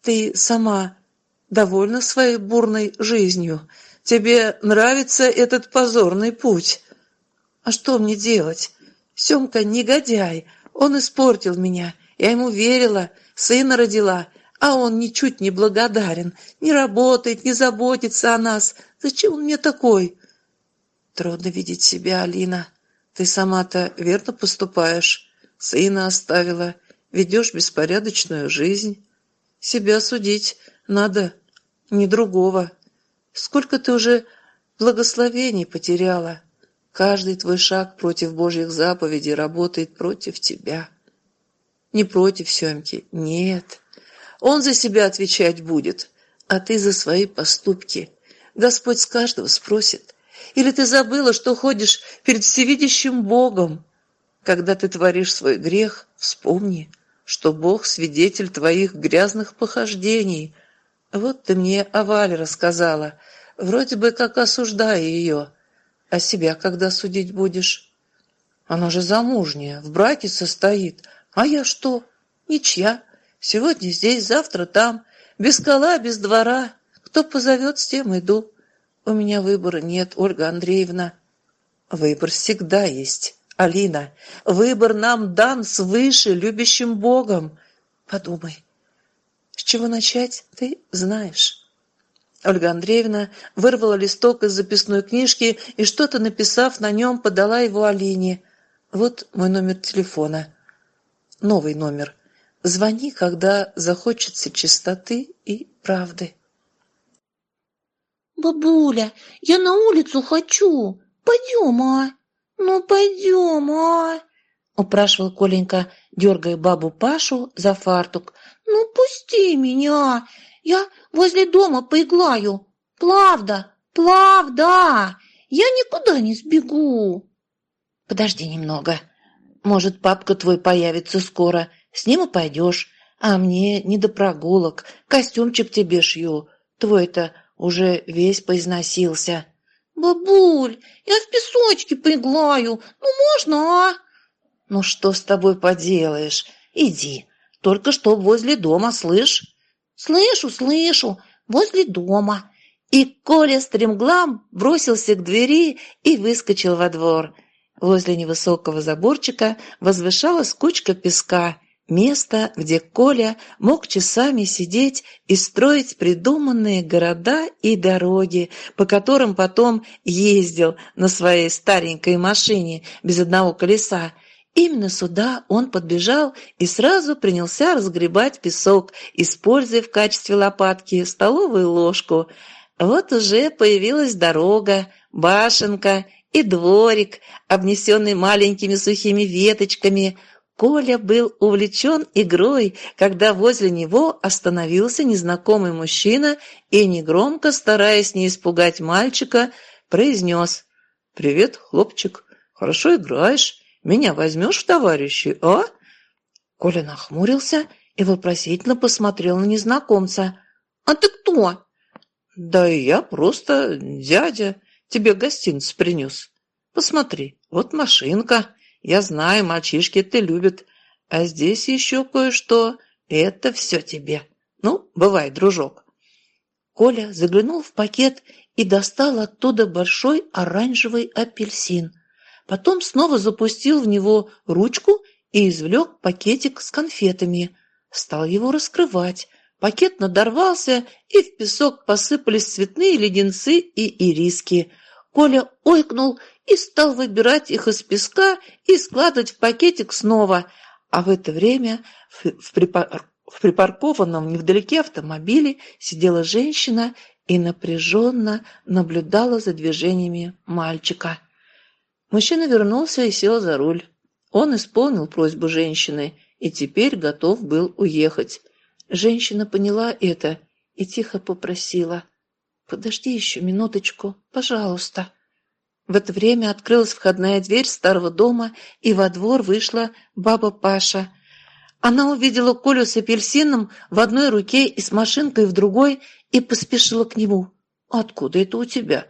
ты сама довольна своей бурной жизнью. Тебе нравится этот позорный путь. А что мне делать? Семка негодяй, он испортил меня. Я ему верила, сына родила, а он ничуть не благодарен, не работает, не заботится о нас. Зачем он мне такой? Трудно видеть себя, Алина. Ты сама-то верно поступаешь. Сына оставила, ведешь беспорядочную жизнь. Себя судить надо ни другого. Сколько ты уже благословений потеряла. Каждый твой шаг против Божьих заповедей работает против тебя. Не против Семки, нет. Он за себя отвечать будет, а ты за свои поступки. Господь с каждого спросит. Или ты забыла, что ходишь перед всевидящим Богом? Когда ты творишь свой грех, вспомни, что Бог свидетель твоих грязных похождений, вот ты мне о Вале рассказала, вроде бы как осуждая ее. А себя когда судить будешь? Она же замужняя, в браке состоит. А я что? Ничья. Сегодня здесь, завтра там. Без кола, без двора. Кто позовет, с тем иду. У меня выбора нет, Ольга Андреевна. Выбор всегда есть, Алина, выбор нам дан свыше любящим Богом. Подумай, с чего начать, ты знаешь. Ольга Андреевна вырвала листок из записной книжки и, что-то написав на нем, подала его Алине. «Вот мой номер телефона. Новый номер. Звони, когда захочется чистоты и правды». «Бабуля, я на улицу хочу. Пойдем, а? Ну, пойдем, а?» упрашивал Коленька, дергая бабу Пашу за фартук. «Ну, пусти меня, я возле дома поиглаю. Плавда, плавда, я никуда не сбегу». «Подожди немного. Может, папка твой появится скоро, с ним и пойдешь, а мне не до прогулок, костюмчик тебе шью. Твой-то уже весь поизносился». «Бабуль, я в песочке поиглаю, ну можно, а?» «Ну что с тобой поделаешь? Иди, только что возле дома, слышь?» «Слышу, слышу, возле дома». И Коля стремглам бросился к двери и выскочил во двор. Возле невысокого заборчика возвышалась кучка песка, место, где Коля мог часами сидеть и строить придуманные города и дороги, по которым потом ездил на своей старенькой машине без одного колеса, Именно сюда он подбежал и сразу принялся разгребать песок, используя в качестве лопатки столовую ложку. Вот уже появилась дорога, башенка и дворик, обнесенный маленькими сухими веточками. Коля был увлечен игрой, когда возле него остановился незнакомый мужчина и, негромко, стараясь не испугать мальчика, произнес «Привет, хлопчик, хорошо играешь». Меня возьмешь в товарищи, а?» Коля нахмурился и вопросительно посмотрел на незнакомца. «А ты кто?» «Да я просто дядя. Тебе гостиниц принес. Посмотри, вот машинка. Я знаю, мальчишки ты любят. А здесь еще кое-что. Это все тебе. Ну, бывай, дружок». Коля заглянул в пакет и достал оттуда большой оранжевый апельсин – Потом снова запустил в него ручку и извлек пакетик с конфетами. Стал его раскрывать. Пакет надорвался, и в песок посыпались цветные леденцы и ириски. Коля ойкнул и стал выбирать их из песка и складывать в пакетик снова. А в это время в, припар... в припаркованном невдалеке автомобиле сидела женщина и напряженно наблюдала за движениями мальчика. Мужчина вернулся и сел за руль. Он исполнил просьбу женщины и теперь готов был уехать. Женщина поняла это и тихо попросила. «Подожди еще минуточку, пожалуйста». В это время открылась входная дверь старого дома, и во двор вышла баба Паша. Она увидела Колю с апельсином в одной руке и с машинкой в другой и поспешила к нему. «Откуда это у тебя?»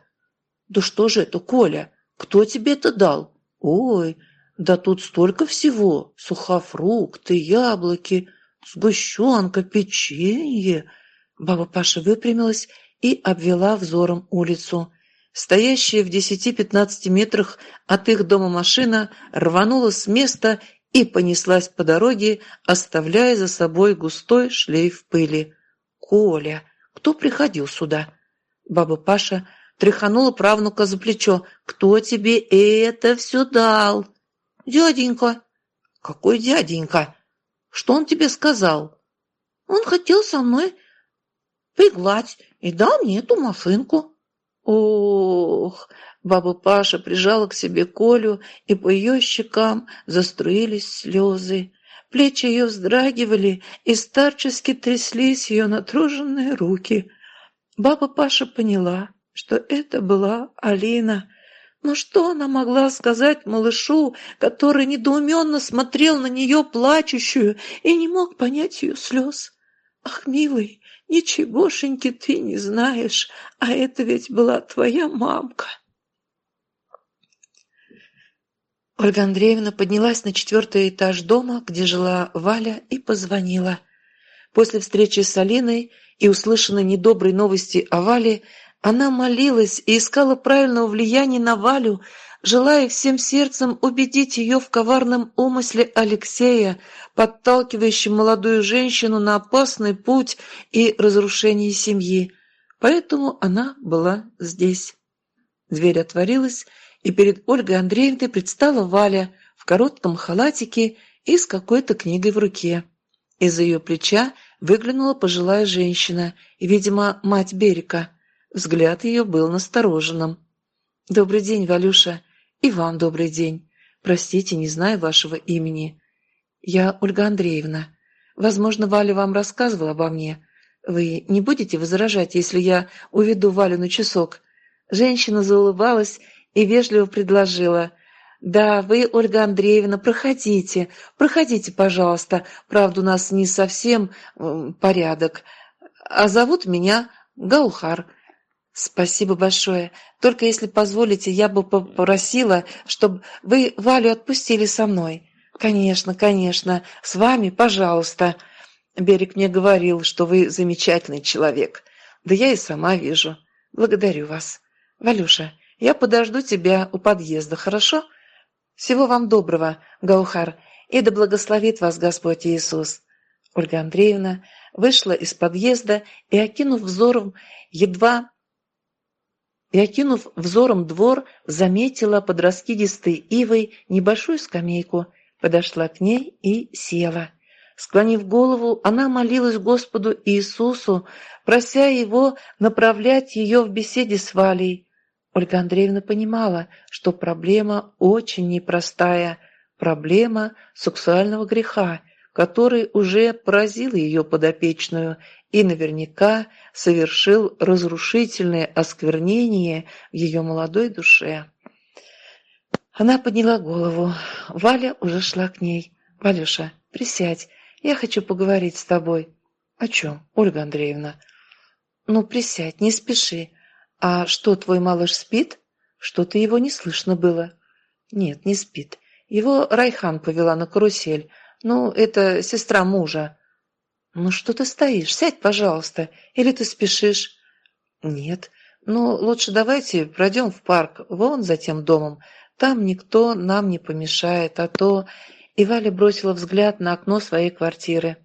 «Да что же это, Коля?» Кто тебе это дал? Ой, да тут столько всего. Сухофрукты, яблоки, сгущенка, печенье. Баба Паша выпрямилась и обвела взором улицу. Стоящая в десяти-пятнадцати метрах от их дома машина рванула с места и понеслась по дороге, оставляя за собой густой шлейф пыли. «Коля, кто приходил сюда?» Баба Паша тряханула правнука за плечо. «Кто тебе это все дал?» «Дяденька». «Какой дяденька? Что он тебе сказал?» «Он хотел со мной пригладь и дал мне эту машинку». «Ох!» Баба Паша прижала к себе Колю, и по ее щекам заструились слезы. Плечи ее вздрагивали, и старчески тряслись ее натруженные руки. Баба Паша поняла, что это была Алина. Но что она могла сказать малышу, который недоуменно смотрел на нее плачущую и не мог понять ее слез? «Ах, милый, ничегошеньки ты не знаешь, а это ведь была твоя мамка!» Ольга Андреевна поднялась на четвертый этаж дома, где жила Валя, и позвонила. После встречи с Алиной и услышанной недоброй новости о Вале, она молилась и искала правильного влияния на Валю, желая всем сердцем убедить ее в коварном умысле Алексея, подталкивающем молодую женщину на опасный путь и разрушение семьи. Поэтому она была здесь. Дверь отворилась, и перед Ольгой Андреевной предстала Валя в коротком халатике и с какой-то книгой в руке. Из-за ее плеча выглянула пожилая женщина, видимо, мать Берика. Взгляд ее был настороженным. «Добрый день, Валюша. И вам добрый день. Простите, не знаю вашего имени. Я Ольга Андреевна. Возможно, Валя вам рассказывала обо мне. Вы не будете возражать, если я уведу Валю на часок?» Женщина заулыбалась и вежливо предложила – «Да, вы, Ольга Андреевна, проходите, проходите, пожалуйста. Правда, у нас не совсем порядок. А зовут меня Гаухар». «Спасибо большое. Только если позволите, я бы попросила, чтобы вы Валю отпустили со мной». «Конечно, конечно. С вами, пожалуйста». Берег мне говорил, что вы замечательный человек. Да я и сама вижу. Благодарю вас. Валюша, я подожду тебя у подъезда, хорошо?» Всего вам доброго, Гаухар, и да благословит вас Господь Иисус. Ольга Андреевна вышла из подъезда и, окинув взором, едва и, окинув взором двор, заметила под раскидистой ивой небольшую скамейку, подошла к ней и села. Склонив голову, она молилась Господу Иисусу, прося Его направлять ее в беседе с Валей, Ольга Андреевна понимала, что проблема очень непростая, проблема сексуального греха, который уже поразил ее подопечную и наверняка совершил разрушительное осквернение в ее молодой душе. Она подняла голову. Валя уже шла к ней. «Валюша, присядь, я хочу поговорить с тобой». «О чем, Ольга Андреевна?» «Ну, присядь, не спеши. «А что, твой малыш спит? Что-то его не слышно было». «Нет, не спит. Его Райхан повела на карусель. Ну, это сестра мужа». «Ну что ты стоишь? Сядь, пожалуйста. Или ты спешишь?» «Нет. Ну, лучше давайте пройдем в парк, вон за тем домом. Там никто нам не помешает, а то...» И Валя бросила взгляд на окно своей квартиры.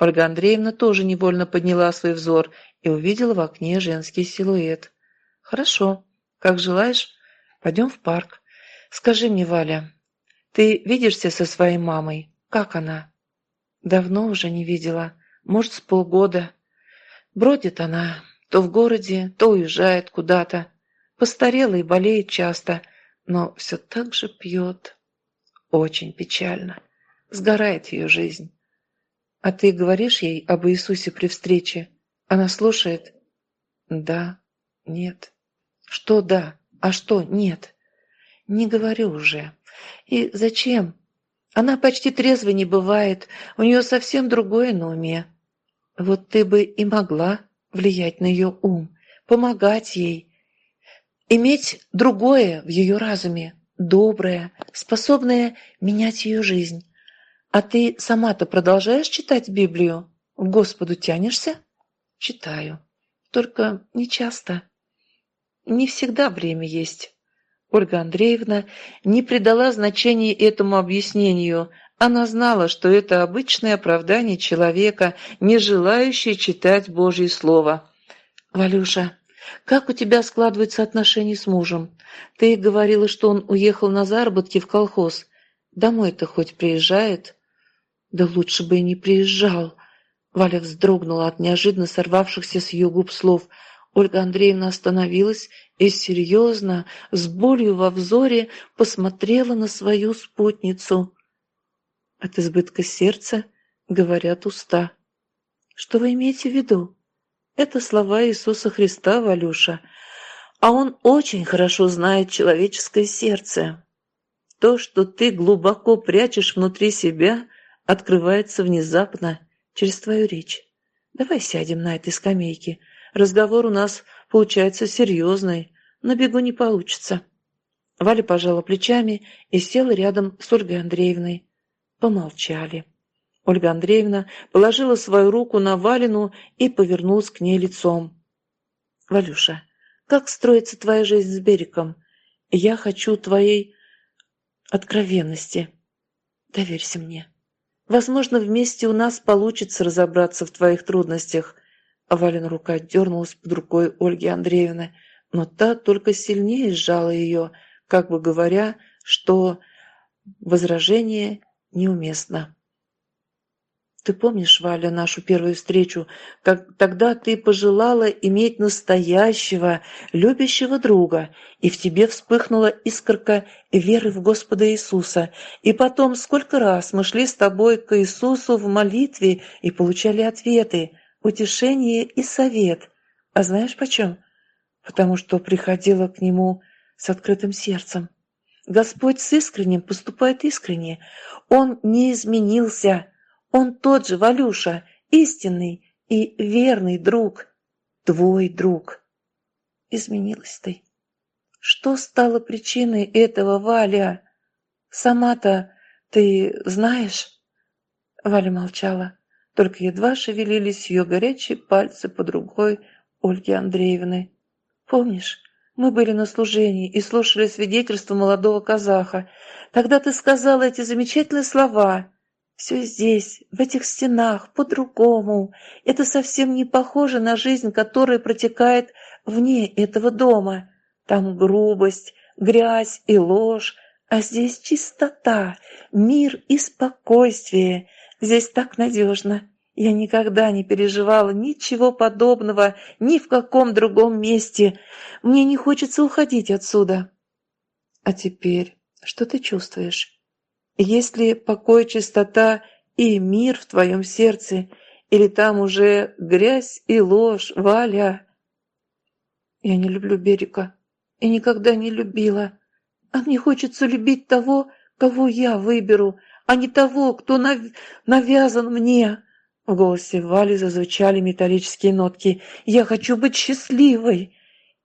Ольга Андреевна тоже невольно подняла свой взор и увидела в окне женский силуэт. «Хорошо. Как желаешь. Пойдем в парк. Скажи мне, Валя, ты видишься со своей мамой? Как она?» «Давно уже не видела. Может, с полгода. Бродит она. То в городе, то уезжает куда-то. Постарела и болеет часто, но все так же пьет. Очень печально. Сгорает ее жизнь. А ты говоришь ей об Иисусе при встрече? Она слушает? Да, нет. Что да, а что нет? Не говорю уже. И зачем? Она почти трезвой не бывает, у нее совсем другое на. Вот ты бы и могла влиять на ее ум, помогать ей, иметь другое в ее разуме, доброе, способное менять ее жизнь. А ты сама-то продолжаешь читать Библию? К Господу тянешься? Читаю. Только не часто. Не всегда время есть. Ольга Андреевна не придала значения этому объяснению. Она знала, что это обычное оправдание человека, не желающего читать Божье Слово. «Валюша, как у тебя складываются отношения с мужем? Ты говорила, что он уехал на заработки в колхоз. Домой-то хоть приезжает?» «Да лучше бы и не приезжал». Валя вздрогнула от неожиданно сорвавшихся с ее губ слов – Ольга Андреевна остановилась и серьезно, с болью во взоре, посмотрела на свою спутницу. От избытка сердца говорят уста. Что вы имеете в виду? Это слова Иисуса Христа, Валюша. А он очень хорошо знает человеческое сердце. То, что ты глубоко прячешь внутри себя, открывается внезапно через твою речь. Давай сядем на этой скамейке. Разговор у нас получается серьезный, на бегу не получится. Валя пожала плечами и села рядом с Ольгой Андреевной. Помолчали. Ольга Андреевна положила свою руку на Валину и повернулась к ней лицом. «Валюша, как строится твоя жизнь с Бериком? Я хочу твоей откровенности. Доверься мне. Возможно, вместе у нас получится разобраться в твоих трудностях. Валина рука дернулась под рукой Ольги Андреевны, но та только сильнее сжала ее, как бы говоря, что возражение неуместно. Ты помнишь, Валя, нашу первую встречу, как тогда ты пожелала иметь настоящего, любящего друга, и в тебе вспыхнула искорка веры в Господа Иисуса. И потом, сколько раз мы шли с тобой к Иисусу в молитве и получали ответы, утешение и совет. А знаешь почем? Потому что приходила к Нему с открытым сердцем. Господь с искренним поступает искренне. Он не изменился, он тот же, Валюша, истинный и верный друг, твой друг. Изменилась ты. Что стало причиной этого, Валя? Сама-то ты знаешь? Валя молчала, только едва шевелились ее горячие пальцы под рукой Ольги Андреевны. Помнишь, мы были на служении и слушали свидетельство молодого казаха. Тогда ты сказала эти замечательные слова. Все здесь, в этих стенах, по-другому. Это совсем не похоже на жизнь, которая протекает вне этого дома. Там грубость, грязь и ложь, а здесь чистота, мир и спокойствие. Здесь так надежно. Я никогда не переживала ничего подобного ни в каком другом месте. Мне не хочется уходить отсюда. А теперь что ты чувствуешь? Есть ли покой, чистота и мир в твоем сердце, или там уже грязь и ложь, Валя? Я не люблю берега и никогда не любила. А мне хочется любить того, кого я выберу, а не того, кто нав... навязан мне. В голосе Вали зазвучали металлические нотки. «Я хочу быть счастливой!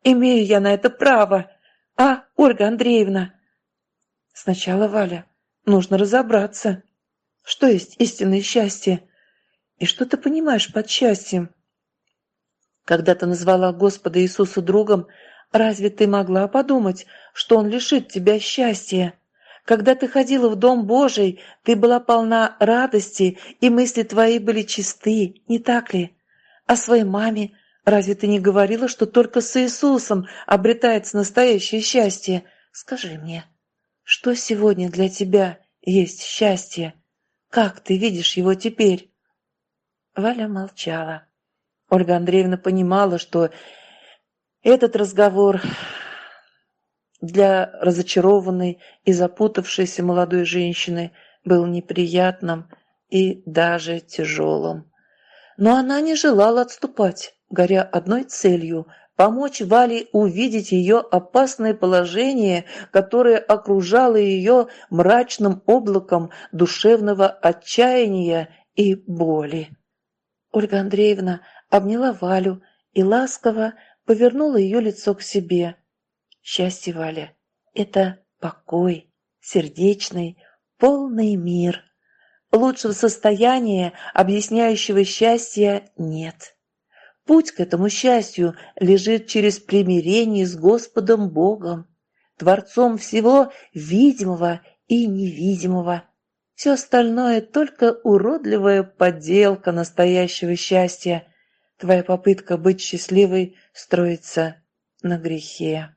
Имею я на это право! А, Ольга Андреевна?» Сначала Валя. Нужно разобраться, что есть истинное счастье и что ты понимаешь под счастьем. Когда ты назвала Господа Иисуса другом, разве ты могла подумать, что Он лишит тебя счастья? Когда ты ходила в Дом Божий, ты была полна радости, и мысли твои были чисты, не так ли? О своей маме разве ты не говорила, что только с Иисусом обретается настоящее счастье? Скажи мне, что сегодня для тебя есть счастье? Как ты видишь его теперь?» Валя молчала. Ольга Андреевна понимала, что этот разговор для разочарованной и запутавшейся молодой женщины был неприятным и даже тяжелым. Но она не желала отступать, горя одной целью помочь Вале увидеть ее опасное положение, которое окружало ее мрачным облаком душевного отчаяния и боли. Ольга Андреевна обняла Валю и ласково повернула ее лицо к себе. Счастье, Валя, это покой, сердечный, полный мир. Лучшего состояния, объясняющего счастье, нет. Путь к этому счастью лежит через примирение с Господом Богом, Творцом всего видимого и невидимого. Все остальное только уродливая подделка настоящего счастья. Твоя попытка быть счастливой строится на грехе.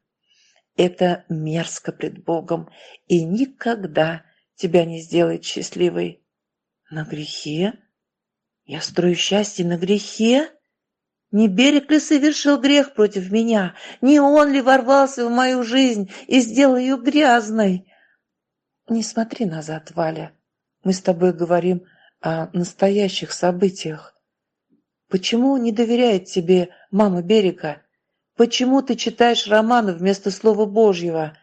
Это мерзко пред Богом и никогда тебя не сделает счастливой. На грехе? Я строю счастье на грехе? Не берег ли совершил грех против меня? Не он ли ворвался в мою жизнь и сделал ее грязной? Не смотри назад, Валя. Мы с тобой говорим о настоящих событиях. Почему не доверяет тебе мама берега? Почему ты читаешь романы вместо Слова Божьего?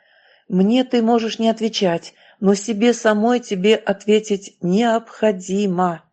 Мне ты можешь не отвечать, но себе самой тебе ответить необходимо.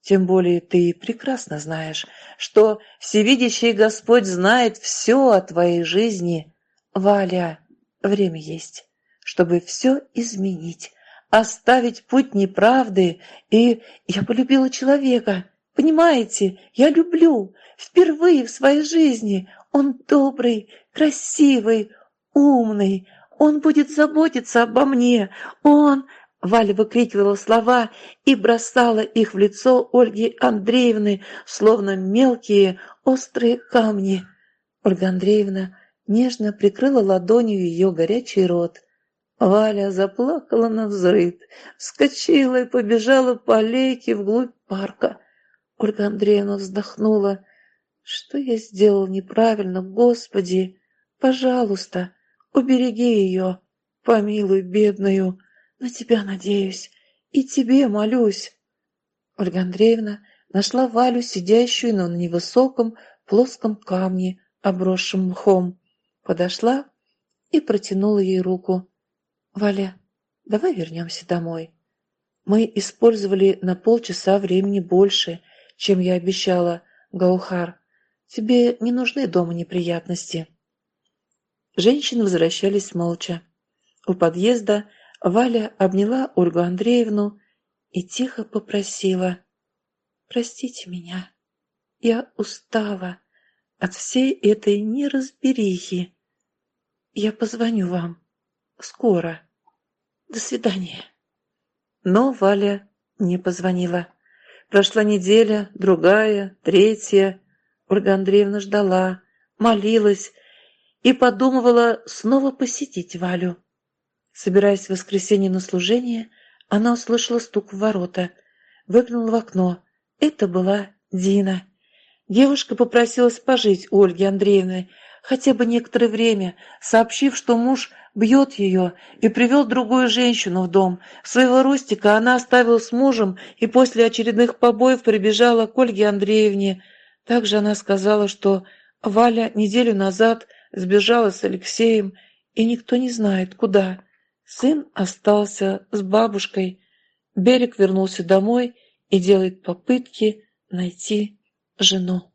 Тем более ты прекрасно знаешь, что всевидящий Господь знает все о твоей жизни. Валя, время есть, чтобы все изменить, оставить путь неправды, и я полюбила человека. Понимаете, я люблю, впервые в своей жизни. Он добрый, красивый, умный, Он будет заботиться обо мне! Он...» Валя выкрикивала слова и бросала их в лицо Ольги Андреевны, словно мелкие острые камни. Ольга Андреевна нежно прикрыла ладонью ее горячий рот. Валя заплакала на взрыв, вскочила и побежала по аллейке вглубь парка. Ольга Андреевна вздохнула. «Что я сделал неправильно, Господи? Пожалуйста, убереги ее, помилуй бедную, на тебя надеюсь и тебе молюсь». Ольга Андреевна нашла Валю, сидящую на невысоком плоском камне, обросшем мхом. Подошла и протянула ей руку. «Валя, давай вернемся домой. Мы использовали на полчаса времени больше, чем я обещала, Гаухар. Тебе не нужны дома неприятности». Женщины возвращались молча. У подъезда Валя обняла Ольгу Андреевну и тихо попросила «Простите меня, я устала от всей этой неразберихи. Я позвоню вам». Скоро. До свидания. Но Валя не позвонила. Прошла неделя, другая, третья. Ольга Андреевна ждала, молилась и подумывала снова посетить Валю. Собираясь в воскресенье на служение, она услышала стук в ворота, выглянула в окно. Это была Дина. Девушка попросилась пожить у Ольги Андреевны хотя бы некоторое время, сообщив, что муж бьет ее и привел другую женщину в дом. Своего Ростика она оставила с мужем и после очередных побоев прибежала к Ольге Андреевне. Также она сказала, что Валя неделю назад сбежала с Алексеем, и никто не знает, куда. Сын остался с бабушкой. Берег вернулся домой и делает попытки найти жену.